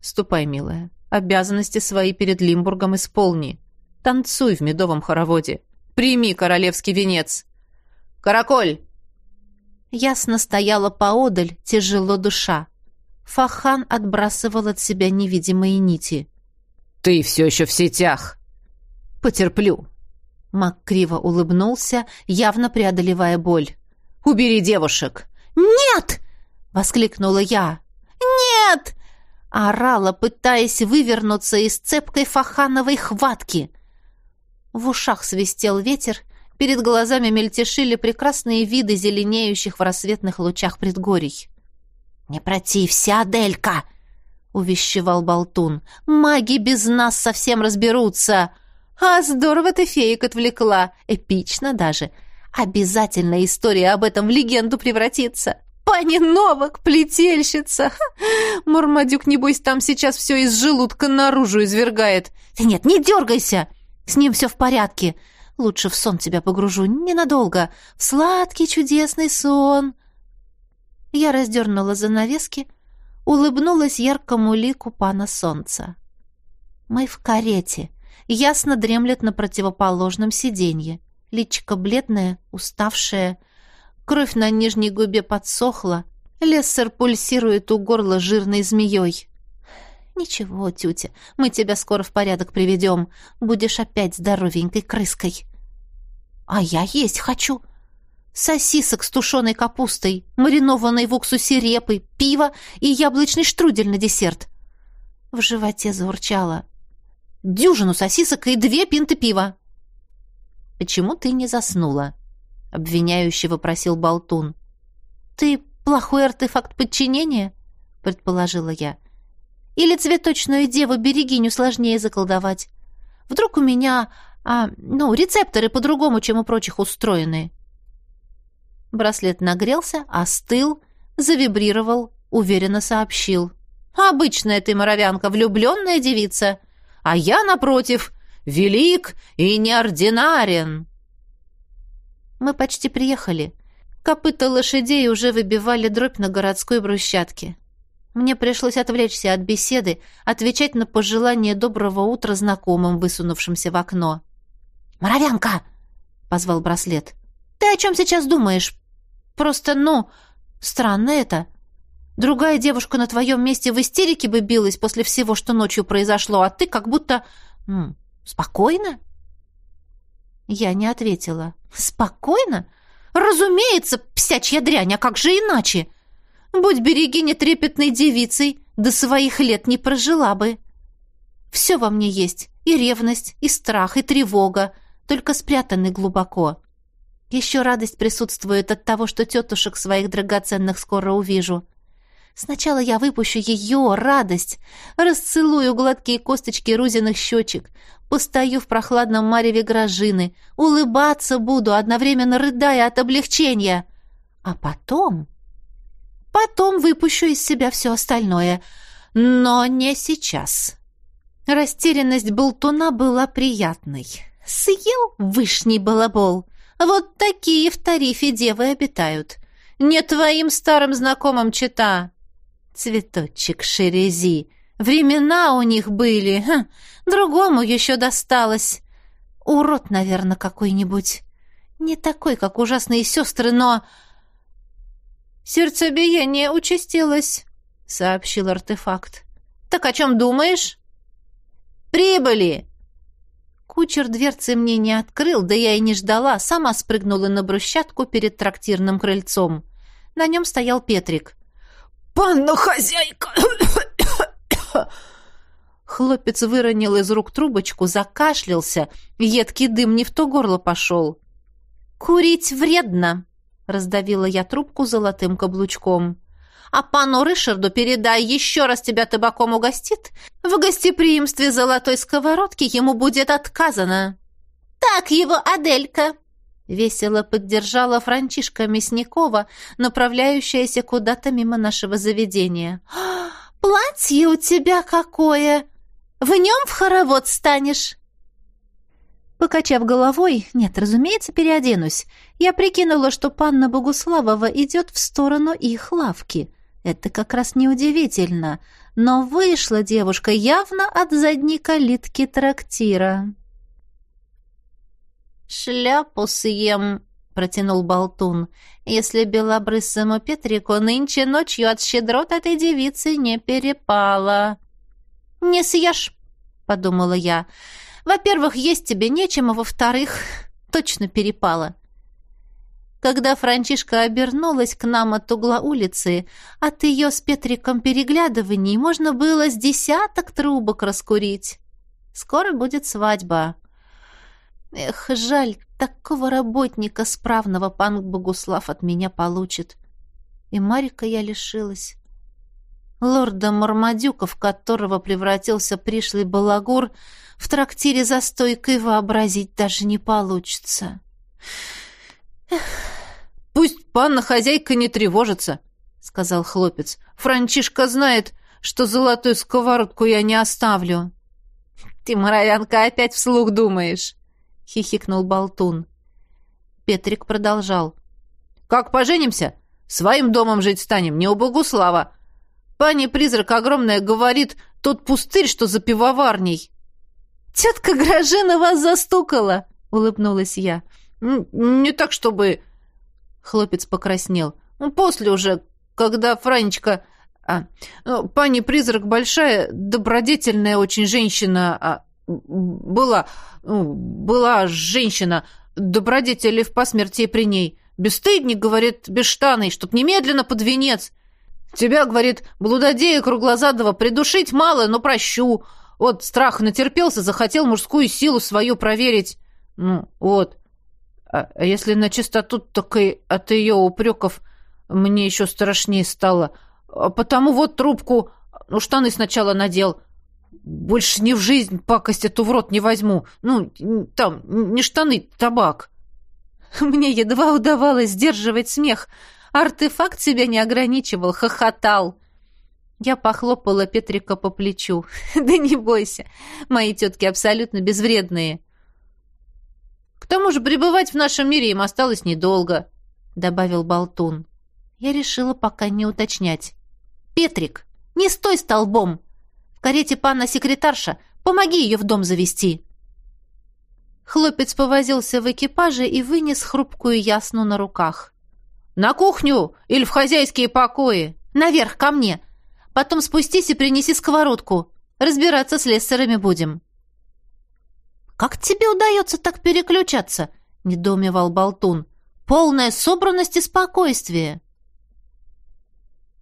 «Ступай, милая, обязанности свои перед Лимбургом исполни. Танцуй в медовом хороводе. Прими королевский венец. Караколь!» Ясно стояла поодаль, тяжело душа. Фахан отбрасывал от себя невидимые нити. «Ты все еще в сетях!» «Потерплю!» Мак криво улыбнулся, явно преодолевая боль. «Убери девушек!» «Нет!» — воскликнула я. Нет!» Орала, пытаясь вывернуться из цепкой фахановой хватки. В ушах свистел ветер, перед глазами мельтешили прекрасные виды зеленеющих в рассветных лучах предгорий. «Не протився, Аделька!» — увещевал Болтун. «Маги без нас совсем разберутся!» «А здорово ты феек отвлекла! Эпично даже! Обязательно история об этом в легенду превратится!» Пани Новак, плетельщица! Мурмадюк, небось, там сейчас все из желудка наружу извергает. Да нет, не дергайся! С ним все в порядке. Лучше в сон тебя погружу ненадолго. В сладкий чудесный сон. Я раздернула занавески, улыбнулась яркому лику пана солнца. Мы в карете. Ясно дремлет на противоположном сиденье. Личико бледное, уставшее, Кровь на нижней губе подсохла. Лессер пульсирует у горла жирной змеей. «Ничего, тетя, мы тебя скоро в порядок приведем. Будешь опять здоровенькой крыской». «А я есть хочу», сосисок с тушеной капустой, маринованной в уксусе репы, пиво и яблочный штрудель на десерт. В животе заурчало. Дюжину сосисок и две пинты пива. Почему ты не заснула? обвиняюще вопросил Болтун. Ты плохой артефакт подчинения? предположила я. Или цветочную деву-берегиню сложнее заколдовать? Вдруг у меня, а, ну, рецепторы по-другому, чем у прочих устроены. Браслет нагрелся, остыл, завибрировал, уверенно сообщил. «Обычная ты, моровянка, влюбленная девица, а я, напротив, велик и неординарен». Мы почти приехали. Копыта лошадей уже выбивали дробь на городской брусчатке. Мне пришлось отвлечься от беседы, отвечать на пожелание доброго утра знакомым, высунувшимся в окно. «Моровянка!» — позвал браслет. «Ты о чем сейчас думаешь? Просто, ну, странно это. Другая девушка на твоем месте в истерике бы билась после всего, что ночью произошло, а ты как будто... М, спокойно?» Я не ответила. «Спокойно? Разумеется, псячья дрянь, а как же иначе? Будь берегиня трепетной девицей, до своих лет не прожила бы. Все во мне есть, и ревность, и страх, и тревога, только спрятаны глубоко. Еще радость присутствует от того, что тетушек своих драгоценных скоро увижу. Сначала я выпущу ее радость, расцелую гладкие косточки Рузиных щечек, постою в прохладном мареве грожины, улыбаться буду, одновременно рыдая от облегчения. А потом... Потом выпущу из себя все остальное. Но не сейчас. Растерянность болтуна была приятной. Съел вышний балабол. Вот такие в тарифе девы обитают. Не твоим старым знакомым чита. Цветочек Шерези. Времена у них были. Ха, другому еще досталось. Урод, наверное, какой-нибудь. Не такой, как ужасные сестры, но... «Сердцебиение участилось», — сообщил артефакт. «Так о чем думаешь?» «Прибыли!» Кучер дверцы мне не открыл, да я и не ждала, сама спрыгнула на брусчатку перед трактирным крыльцом. На нем стоял Петрик. «Панна хозяйка!» Хлопец выронил из рук трубочку, закашлялся, едкий дым не в то горло пошел. «Курить вредно!» — раздавила я трубку золотым каблучком. «А пану Рышарду передай, еще раз тебя табаком угостит, в гостеприимстве золотой сковородки ему будет отказано». «Так его, Аделька!» Весело поддержала Франчишка Мясникова, направляющаяся куда-то мимо нашего заведения. «Платье у тебя какое! В нем в хоровод станешь!» Покачав головой, нет, разумеется, переоденусь, я прикинула, что панна Богуславова идет в сторону их лавки. Это как раз неудивительно, но вышла девушка явно от задней калитки трактира. «Шляпу съем», — протянул болтун. «Если белобрысому Петрику нынче ночью от щедрот этой девицы не перепало». «Не съешь», — подумала я. «Во-первых, есть тебе нечем, а во-вторых, точно перепало». Когда Франчишка обернулась к нам от угла улицы, от ее с Петриком переглядываний можно было с десяток трубок раскурить. Скоро будет свадьба. Эх, жаль, такого работника справного пан Богуслав от меня получит. И Марика я лишилась. Лорда Мармадюка, в которого превратился пришлый балагур, в трактире за стойкой вообразить даже не получится. «Пусть панна хозяйка не тревожится», — сказал хлопец. «Франчишка знает, что золотую сковородку я не оставлю». «Ты, моровянка, опять вслух думаешь», — хихикнул Болтун. Петрик продолжал. «Как поженимся? Своим домом жить станем, не у Богуслава. Пани-призрак огромная говорит, тот пустырь, что за пивоварней». «Тетка Грожина вас застукала!» — улыбнулась я. «Не так, чтобы...» Хлопец покраснел. «Ну, «После уже, когда Франечка... А, ну, пани-призрак большая, добродетельная очень женщина... А, была... Ну, была женщина, добродетели в посмертии при ней. Бесстыдник, говорит, бесштаный, чтоб немедленно под венец. Тебя, говорит, блудодея круглозадого придушить мало, но прощу. Вот страх натерпелся, захотел мужскую силу свою проверить. Ну, вот. А, а если на чистоту, так и от ее упреков мне еще страшнее стало. А потому вот трубку, ну, штаны сначала надел. Больше ни в жизнь пакость эту в рот не возьму. Ну, там, не штаны, табак. Мне едва удавалось сдерживать смех. Артефакт себя не ограничивал, хохотал. Я похлопала Петрика по плечу. «Да не бойся, мои тетки абсолютно безвредные». «К тому же пребывать в нашем мире им осталось недолго», — добавил Болтун. Я решила пока не уточнять. «Петрик, не стой столбом! В карете пана секретарша, помоги ее в дом завести!» Хлопец повозился в экипаже и вынес хрупкую ясну на руках. «На кухню или в хозяйские покои?» «Наверх, ко мне! Потом спустись и принеси сковородку. Разбираться с лессерами будем». «Как тебе удается так переключаться?» — недоумевал Болтун. «Полная собранность и спокойствие».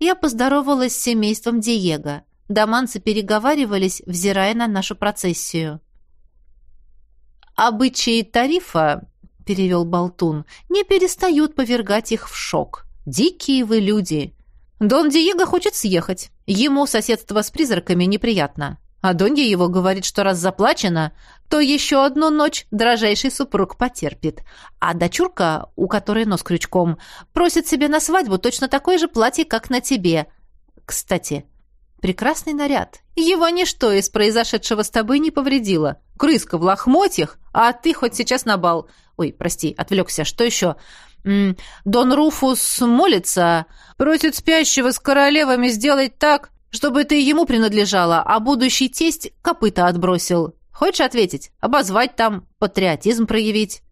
Я поздоровалась с семейством Диего. Доманцы переговаривались, взирая на нашу процессию. «Обычаи тарифа», — перевел Болтун, — «не перестают повергать их в шок. Дикие вы люди. Дон Диего хочет съехать. Ему соседство с призраками неприятно. А Донья его говорит, что раз заплачено, то еще одну ночь дрожайший супруг потерпит. А дочурка, у которой нос крючком, просит себе на свадьбу точно такое же платье, как на тебе. Кстати, прекрасный наряд. Его ничто из произошедшего с тобой не повредило. Крыска в лохмотьях, а ты хоть сейчас на бал. Ой, прости, отвлекся. Что еще? М -м, Дон Руфус молится, просит спящего с королевами сделать так, чтобы ты ему принадлежала, а будущий тесть копыта отбросил. Хочешь ответить? Обозвать там, патриотизм проявить?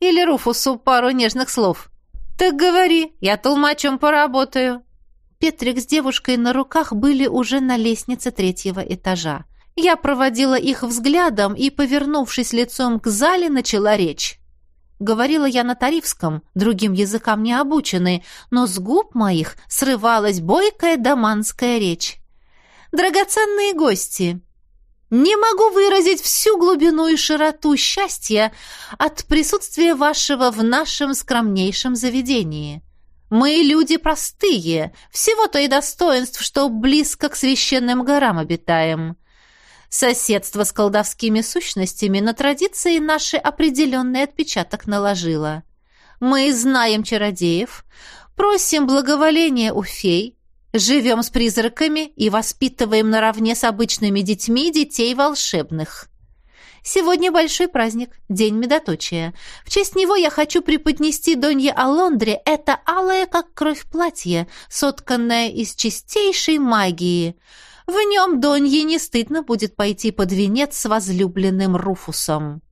Или Руфусу пару нежных слов? Так говори, я толмачом поработаю». Петрик с девушкой на руках были уже на лестнице третьего этажа. Я проводила их взглядом и, повернувшись лицом к зале, начала речь. Говорила я на тарифском, другим языкам не обучены, но с губ моих срывалась бойкая даманская речь драгоценные гости. Не могу выразить всю глубину и широту счастья от присутствия вашего в нашем скромнейшем заведении. Мы люди простые, всего-то и достоинств, что близко к священным горам обитаем. Соседство с колдовскими сущностями на традиции наши определенный отпечаток наложило. Мы знаем чародеев, просим благоволения у фей, Живем с призраками и воспитываем наравне с обычными детьми детей волшебных. Сегодня большой праздник, День Медоточия. В честь него я хочу преподнести Донье Алондре это алое, как кровь платье, сотканное из чистейшей магии. В нем Донье не стыдно будет пойти под венец с возлюбленным Руфусом.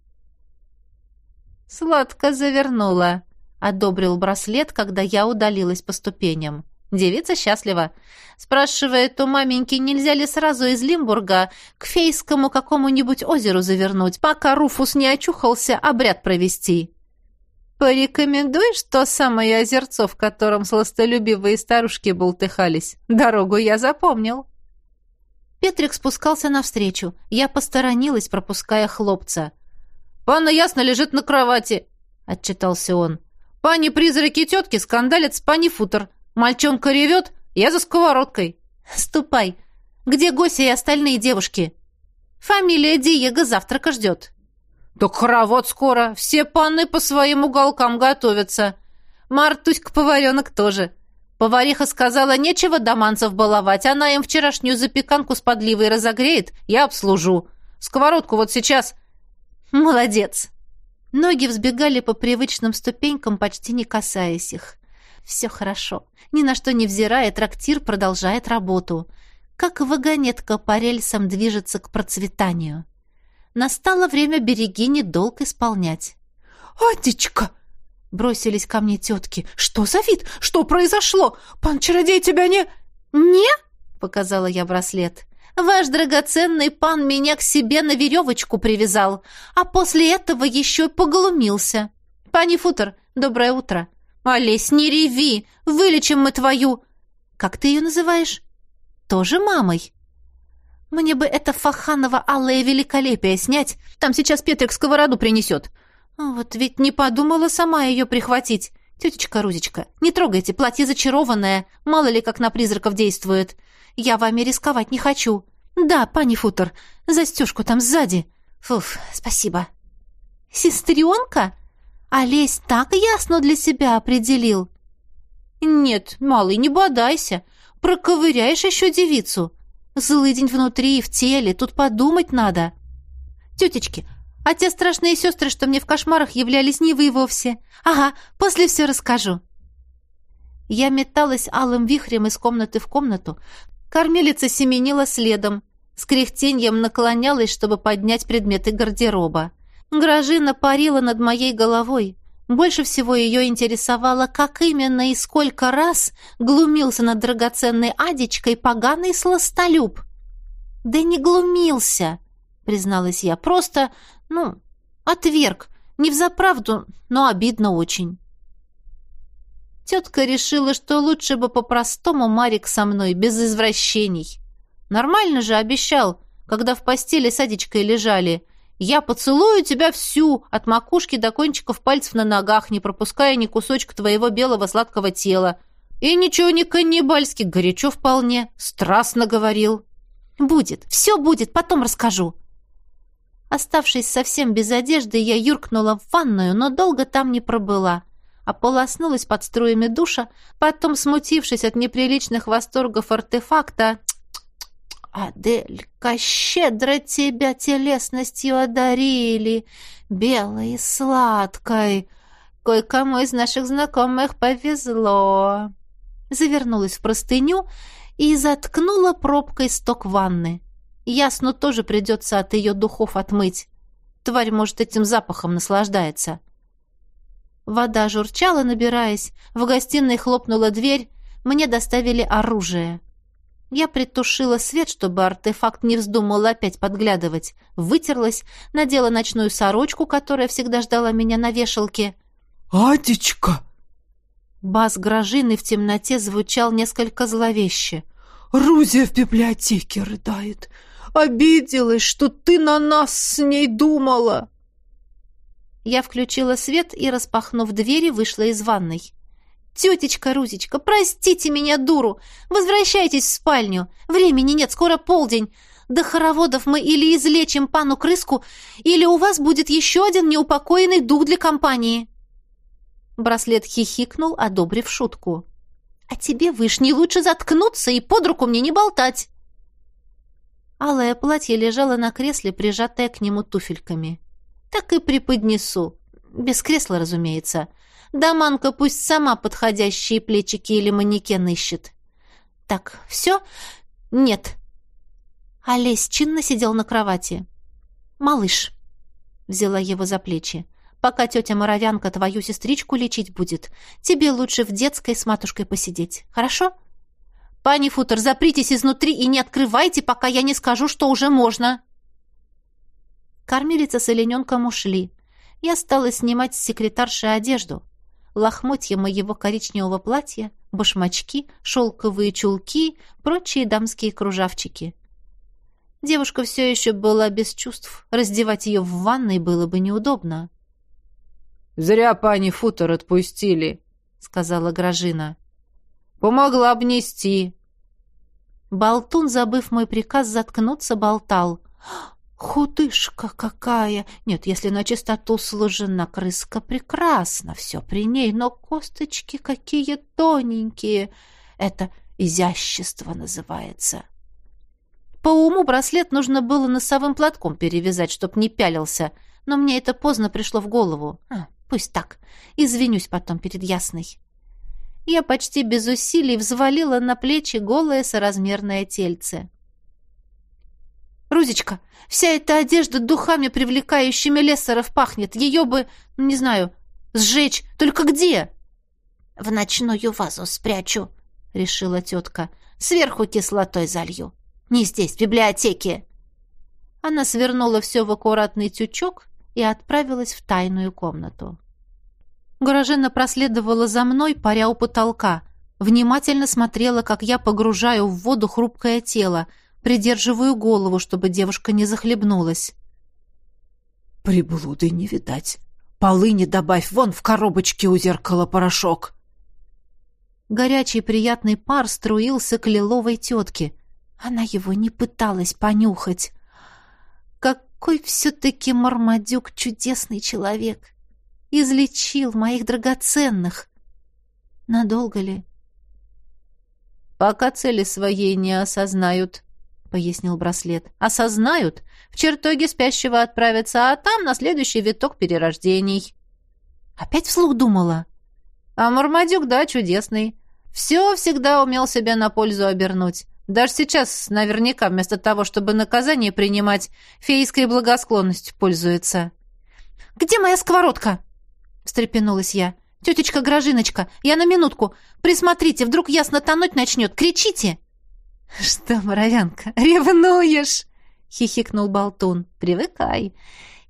Сладко завернула, — одобрил браслет, когда я удалилась по ступеням. Девица счастлива. Спрашивает у маменьки, нельзя ли сразу из Лимбурга к фейскому какому-нибудь озеру завернуть, пока Руфус не очухался, обряд провести. Порекомендуешь то самое озерцо, в котором сластолюбивые старушки бултыхались? Дорогу я запомнил. Петрик спускался навстречу. Я посторонилась, пропуская хлопца. «Панна ясно лежит на кровати», — отчитался он. «Пани призраки тетки скандалят с пани футер. Мальчонка ревет, я за сковородкой». «Ступай. Где Гося и остальные девушки?» «Фамилия Диего завтрака ждет». «Так хоровод скоро. Все панны по своим уголкам готовятся. Мартуська-поваренок тоже. Повариха сказала, нечего доманцев баловать. Она им вчерашнюю запеканку с подливой разогреет, я обслужу. Сковородку вот сейчас...» «Молодец!» Ноги взбегали по привычным ступенькам, почти не касаясь их. «Все хорошо. Ни на что не взирая, трактир продолжает работу. Как вагонетка по рельсам движется к процветанию». Настало время берегини долг исполнять. «Адечка!» — бросились ко мне тетки. «Что за вид? Что произошло? Пан чародей тебя не...» «Не?» — показала я браслет. «Ваш драгоценный пан меня к себе на веревочку привязал, а после этого еще и поглумился. Пани Футер, доброе утро. Олесь, не реви, вылечим мы твою...» «Как ты ее называешь?» «Тоже мамой?» Мне бы это Фаханово алое великолепие снять. Там сейчас Петрик сковороду принесет. Вот ведь не подумала сама ее прихватить. Тетечка Рузечка, не трогайте, платье зачарованное. Мало ли, как на призраков действует. Я вами рисковать не хочу. Да, пани Футер, застежку там сзади. Фуф, спасибо. Сестренка? Олесь так ясно для себя определил. Нет, малый, не бодайся. Проковыряешь еще девицу. Злый день внутри и в теле, тут подумать надо. Тетечки, а те страшные сестры, что мне в кошмарах являлись, не вы вовсе. Ага, после все расскажу. Я металась алым вихрем из комнаты в комнату. Кормилица семенила следом. С кряхтеньем наклонялась, чтобы поднять предметы гардероба. Гражина парила над моей головой. Больше всего ее интересовало, как именно и сколько раз глумился над драгоценной Адечкой поганый сластолюб. «Да не глумился», — призналась я, — «просто, ну, отверг. Не взаправду, но обидно очень». Тетка решила, что лучше бы по-простому Марик со мной, без извращений. Нормально же обещал, когда в постели с Адечкой лежали — я поцелую тебя всю, от макушки до кончиков пальцев на ногах, не пропуская ни кусочка твоего белого сладкого тела. И ничего не каннибальски, горячо вполне, страстно говорил. Будет, все будет, потом расскажу. Оставшись совсем без одежды, я юркнула в ванную, но долго там не пробыла. Ополоснулась под струями душа, потом, смутившись от неприличных восторгов артефакта, «Аделька, щедро тебя телесностью одарили, белой и сладкой. Кое-кому из наших знакомых повезло». Завернулась в простыню и заткнула пробкой сток ванны. Ясно тоже придется от ее духов отмыть. Тварь, может, этим запахом наслаждается. Вода журчала, набираясь. В гостиной хлопнула дверь. Мне доставили оружие. Я притушила свет, чтобы артефакт не вздумал опять подглядывать, вытерлась, надела ночную сорочку, которая всегда ждала меня на вешалке. «Адечка!» Бас Грожины в темноте звучал несколько зловеще. «Рузия в библиотеке рыдает. Обиделась, что ты на нас с ней думала!» Я включила свет и, распахнув двери, вышла из ванной. «Тетечка Рузечка, простите меня, дуру! Возвращайтесь в спальню! Времени нет, скоро полдень! До хороводов мы или излечим пану крыску, или у вас будет еще один неупокоенный дух для компании!» Браслет хихикнул, одобрив шутку. «А тебе, вышни, лучше заткнуться и под руку мне не болтать!» Алое платье лежало на кресле, прижатое к нему туфельками. «Так и преподнесу. Без кресла, разумеется. Даманка пусть сама подходящие плечики или манекен ищет. Так, все? Нет. Олесь чинно сидел на кровати. «Малыш», — взяла его за плечи, — «пока тетя Моровянка твою сестричку лечить будет, тебе лучше в детской с матушкой посидеть, хорошо?» «Пани Футер, запритесь изнутри и не открывайте, пока я не скажу, что уже можно!» Кормилица с олененком ушли. Я стала снимать с секретарши одежду. Лохмотья моего коричневого платья, башмачки, шелковые чулки, прочие дамские кружавчики. Девушка все еще была без чувств. Раздевать ее в ванной было бы неудобно. «Зря пани футер отпустили», — сказала Гражина. «Помогла обнести». Болтун, забыв мой приказ заткнуться, болтал. «Худышка какая! Нет, если на чистоту сложена крыска, прекрасно, все при ней, но косточки какие тоненькие! Это изящество называется!» По уму браслет нужно было носовым платком перевязать, чтоб не пялился, но мне это поздно пришло в голову. А, пусть так, извинюсь потом перед Ясной. Я почти без усилий взвалила на плечи голое соразмерное тельце. «Рузечка, вся эта одежда духами, привлекающими лесоров, пахнет. Ее бы, не знаю, сжечь. Только где?» «В ночную вазу спрячу», — решила тетка. «Сверху кислотой залью. Не здесь, в библиотеке». Она свернула все в аккуратный тючок и отправилась в тайную комнату. Горожена проследовала за мной, паря у потолка. Внимательно смотрела, как я погружаю в воду хрупкое тело, придерживаю голову, чтобы девушка не захлебнулась. «Приблуды не видать. Полыни добавь вон в коробочке у зеркала порошок». Горячий приятный пар струился к лиловой тетке. Она его не пыталась понюхать. Какой все-таки Мармадюк чудесный человек! излечил моих драгоценных. Надолго ли? Пока цели своей не осознают, пояснил браслет. Осознают, в чертоге спящего отправятся, а там на следующий виток перерождений. Опять вслух думала. А Мармадюк, да, чудесный. Все всегда умел себя на пользу обернуть. Даже сейчас наверняка вместо того, чтобы наказание принимать, фейской благосклонностью пользуется. «Где моя сковородка?» встрепенулась я. «Тетечка Грожиночка, я на минутку. Присмотрите, вдруг ясно тонуть начнет. Кричите!» «Что, моровянка, ревнуешь?» — хихикнул Болтун. «Привыкай.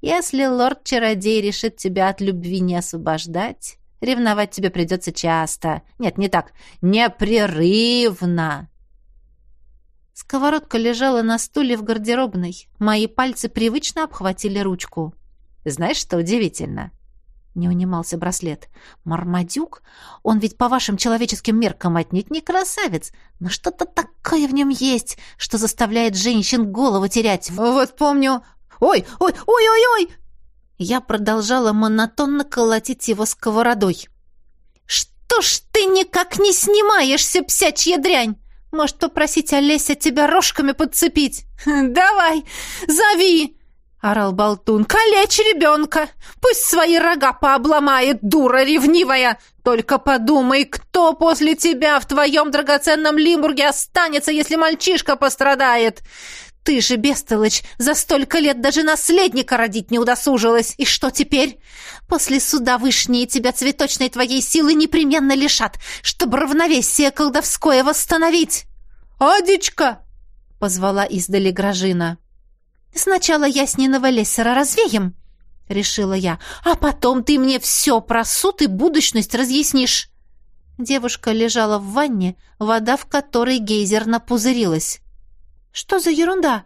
Если лорд-чародей решит тебя от любви не освобождать, ревновать тебе придется часто. Нет, не так. Непрерывно!» Сковородка лежала на стуле в гардеробной. Мои пальцы привычно обхватили ручку. «Знаешь, что удивительно?» Не унимался браслет. «Мармадюк? Он ведь по вашим человеческим меркам отнюдь не красавец, но что-то такое в нем есть, что заставляет женщин голову терять. Вот помню... Ой, ой, ой, ой, ой!» Я продолжала монотонно колотить его сковородой. «Что ж ты никак не снимаешься, псячья дрянь? Может, попросить Олеся тебя рожками подцепить? Давай, зови!» — орал болтун. «Калечь ребенка! Пусть свои рога пообломает, дура ревнивая! Только подумай, кто после тебя в твоем драгоценном Лимбурге останется, если мальчишка пострадает! Ты же, бестолочь, за столько лет даже наследника родить не удосужилась! И что теперь? После суда вышние тебя цветочной твоей силы непременно лишат, чтобы равновесие колдовское восстановить!» «Адечка!» — позвала издали Гражина. «Сначала ясненного лессера развеем», — решила я, «а потом ты мне все про суд и будущность разъяснишь». Девушка лежала в ванне, вода в которой гейзер напузырилась. «Что за ерунда?»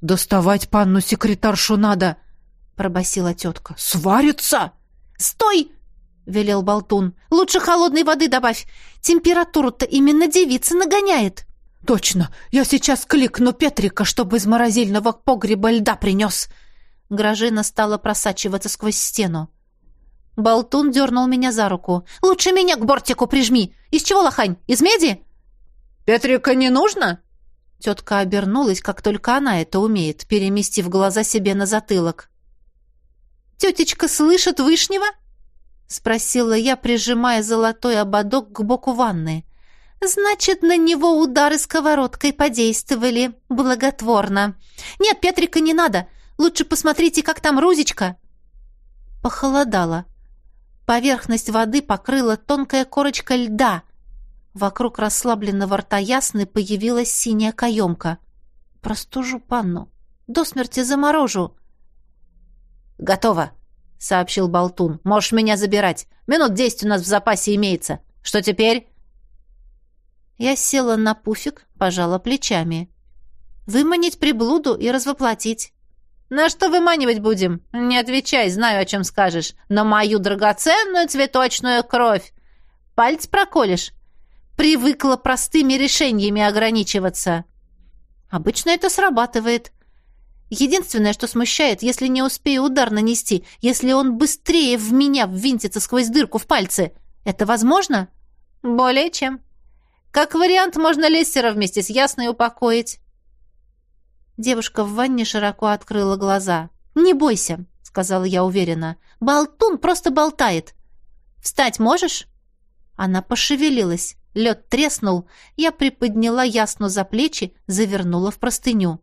«Доставать панну секретаршу надо», — пробасила тетка. «Сварится!» «Стой!» — велел Болтун. «Лучше холодной воды добавь. Температуру-то именно девица нагоняет». «Точно! Я сейчас кликну Петрика, чтобы из морозильного погреба льда принес!» Гражина стала просачиваться сквозь стену. Болтун дернул меня за руку. «Лучше меня к бортику прижми! Из чего лохань? Из меди?» «Петрика не нужно?» Тетка обернулась, как только она это умеет, переместив глаза себе на затылок. «Тетечка слышит Вышнего?» — спросила я, прижимая золотой ободок к боку ванны. Значит, на него удары сковородкой подействовали благотворно. Нет, Петрика не надо. Лучше посмотрите, как там Рузечка. Похолодало. Поверхность воды покрыла тонкая корочка льда. Вокруг расслабленного рта ясны появилась синяя каемка. Простужу панну. До смерти заморожу. Готово, сообщил Болтун. «Можешь меня забирать. Минут десять у нас в запасе имеется. Что теперь?» Я села на пуфик, пожала плечами. «Выманить приблуду и развоплотить». «На что выманивать будем? Не отвечай, знаю, о чем скажешь. На мою драгоценную цветочную кровь. Пальц проколешь? Привыкла простыми решениями ограничиваться». «Обычно это срабатывает», Единственное, что смущает, если не успею удар нанести, если он быстрее в меня ввинтится сквозь дырку в пальце. Это возможно? Более чем. Как вариант, можно Лессера вместе с Ясной упокоить. Девушка в ванне широко открыла глаза. «Не бойся», — сказала я уверенно. «Болтун просто болтает. Встать можешь?» Она пошевелилась. Лед треснул. Я приподняла Ясну за плечи, завернула в простыню.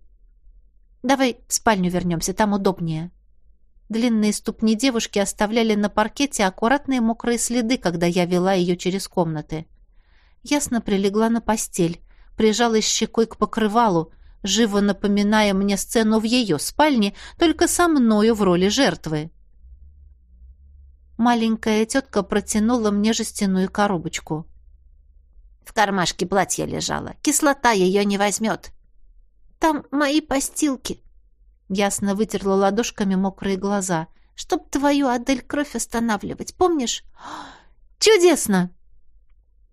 Давай в спальню вернемся, там удобнее». Длинные ступни девушки оставляли на паркете аккуратные мокрые следы, когда я вела ее через комнаты. Ясно прилегла на постель, прижалась щекой к покрывалу, живо напоминая мне сцену в ее спальне, только со мною в роли жертвы. Маленькая тетка протянула мне жестяную коробочку. В кармашке платья лежала. Кислота ее не возьмет. Там мои постилки. Ясно вытерла ладошками мокрые глаза. Чтоб твою, Адель, кровь останавливать, помнишь? Чудесно!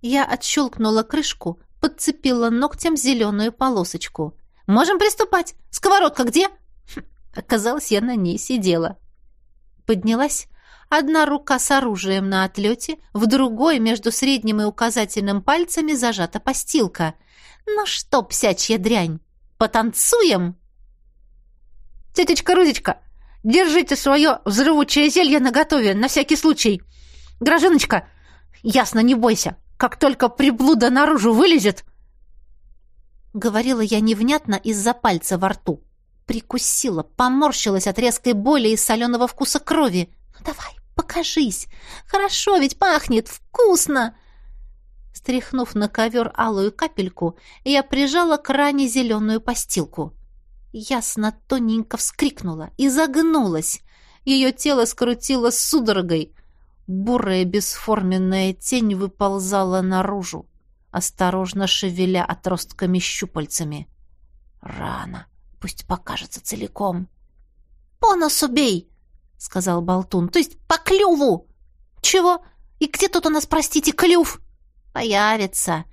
Я отщелкнула крышку, подцепила ногтем зеленую полосочку. «Можем приступать! Сковородка где?» хм, Оказалось, я на ней сидела. Поднялась. Одна рука с оружием на отлете, в другой между средним и указательным пальцами зажата постилка. «Ну что, псячья дрянь!» Потанцуем?» «Тетечка Рудечка, держите свое взрывучее зелье наготове на всякий случай. Гражданочка, ясно, не бойся, как только приблуда наружу вылезет...» Говорила я невнятно из-за пальца во рту. Прикусила, поморщилась от резкой боли и соленого вкуса крови. «Ну давай, покажись! Хорошо ведь пахнет, вкусно!» Стряхнув на ковер алую капельку, я прижала к ране зеленую постилку. Ясно тоненько вскрикнула и загнулась. Ее тело скрутило судорогой. Бурая бесформенная тень выползала наружу, осторожно шевеля отростками-щупальцами. Рано, пусть покажется целиком. «По носу бей!» — сказал Болтун. «То есть по клюву!» «Чего? И где тут у нас, простите, клюв?» Появится.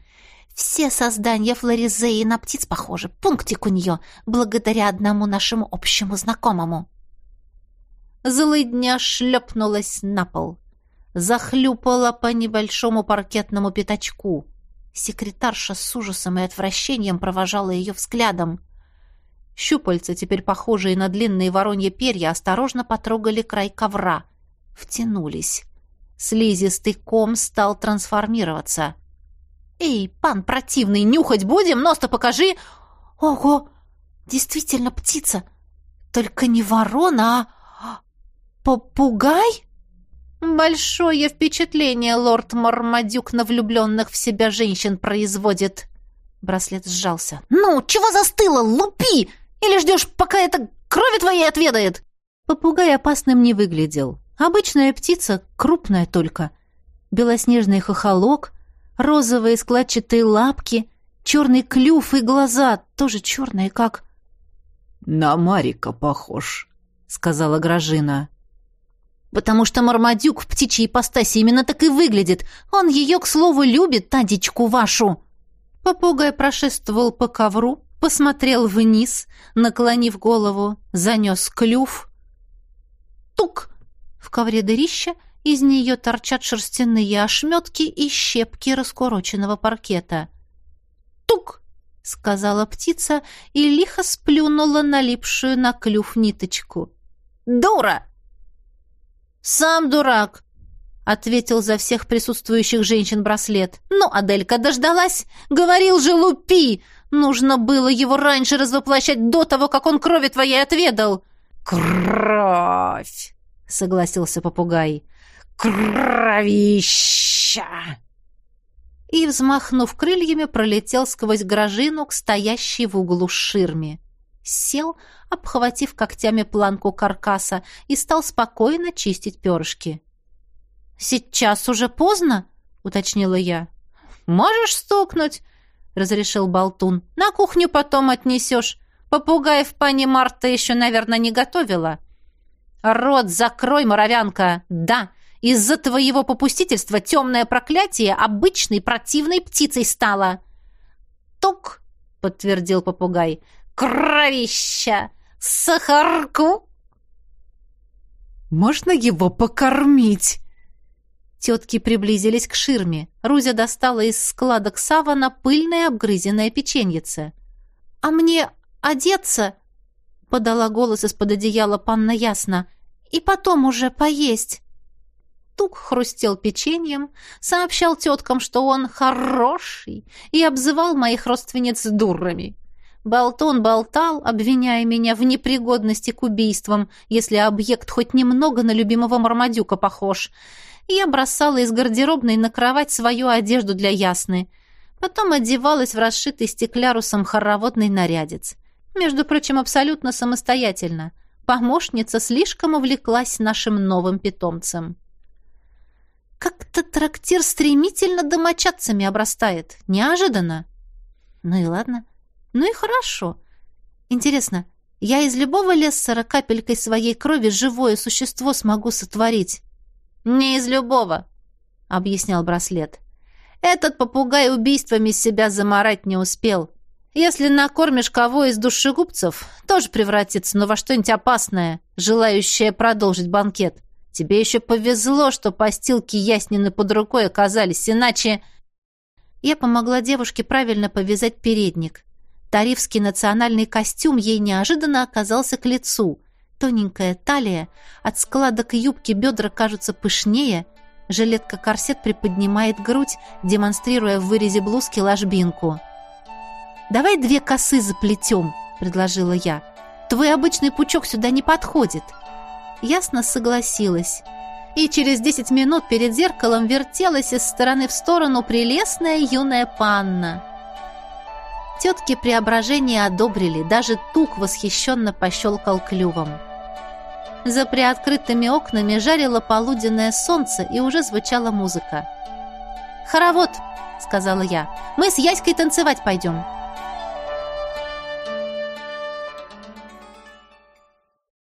Все создания Флоризеи на птиц похожи. Пунктик у нее, благодаря одному нашему общему знакомому. Злыдня шлепнулась на пол. Захлюпала по небольшому паркетному пятачку. Секретарша с ужасом и отвращением провожала ее взглядом. Щупальца, теперь похожие на длинные вороньи перья, осторожно потрогали край ковра. Втянулись. Слизистый ком стал трансформироваться. «Эй, пан противный, нюхать будем? Нос-то покажи!» «Ого! Действительно птица! Только не ворона, а попугай?» «Большое впечатление лорд Мармадюк на влюбленных в себя женщин производит!» Браслет сжался. «Ну, чего застыла? Лупи! Или ждешь, пока это крови твоей отведает?» Попугай опасным не выглядел. Обычная птица, крупная только. Белоснежный хохолок, розовые складчатые лапки, черный клюв и глаза, тоже черные, как... «На Марика похож», — сказала Гражина. «Потому что Мармадюк в птичьей ипостаси именно так и выглядит. Он ее, к слову, любит, Тадечку вашу». Попугай прошествовал по ковру, посмотрел вниз, наклонив голову, занес клюв. Тук! В ковре дырища из нее торчат шерстяные ошметки и щепки раскуроченного паркета. «Тук!» — сказала птица и лихо сплюнула налипшую на клюв ниточку. «Дура!» «Сам дурак!» — ответил за всех присутствующих женщин браслет. «Ну, Аделька дождалась! Говорил же, лупи! Нужно было его раньше развоплощать до того, как он крови твоей отведал!» «Кровь!» согласился попугай. «Кровища!» И, взмахнув крыльями, пролетел сквозь грожину к стоящей в углу ширме. Сел, обхватив когтями планку каркаса, и стал спокойно чистить перышки. «Сейчас уже поздно?» — уточнила я. «Можешь стукнуть?» — разрешил Болтун. «На кухню потом отнесешь. Попугаев пани Марта еще, наверное, не готовила». «Рот закрой, моровянка! Да, из-за твоего попустительства темное проклятие обычной противной птицей стало!» «Тук!» — подтвердил попугай. «Кровища! Сахарку!» «Можно его покормить?» Тетки приблизились к ширме. Рузя достала из складок савана пыльное обгрызенное печеньице. «А мне одеться?» — подала голос из-под одеяла панна Ясно. «И потом уже поесть». Тук хрустел печеньем, сообщал теткам, что он хороший, и обзывал моих родственниц дурами. Болтон болтал, обвиняя меня в непригодности к убийствам, если объект хоть немного на любимого Мармадюка похож — я бросала из гардеробной на кровать свою одежду для Ясны. Потом одевалась в расшитый стеклярусом хороводный нарядец. Между прочим, абсолютно самостоятельно. Помощница слишком увлеклась нашим новым питомцем. Как-то трактир стремительно домочадцами обрастает. Неожиданно. Ну и ладно. Ну и хорошо. Интересно, я из любого лессера капелькой своей крови живое существо смогу сотворить? «Не из любого», — объяснял браслет. «Этот попугай убийствами себя заморать не успел. Если накормишь кого из душегубцев, тоже превратится, но во что-нибудь опасное, желающее продолжить банкет. Тебе еще повезло, что постилки Яснины под рукой оказались, иначе...» Я помогла девушке правильно повязать передник. Тарифский национальный костюм ей неожиданно оказался к лицу — Тоненькая талия, от складок юбки бедра кажутся пышнее, жилетка-корсет приподнимает грудь, демонстрируя в вырезе блузки ложбинку. «Давай две косы заплетем», — предложила я. «Твой обычный пучок сюда не подходит». Ясно согласилась. И через десять минут перед зеркалом вертелась из стороны в сторону прелестная юная панна. Тетки преображение одобрили, даже тук восхищенно пощелкал клювом. За приоткрытыми окнами жарило полуденное солнце, и уже звучала музыка. «Хоровод!» — сказала я. «Мы с Яськой танцевать пойдем!»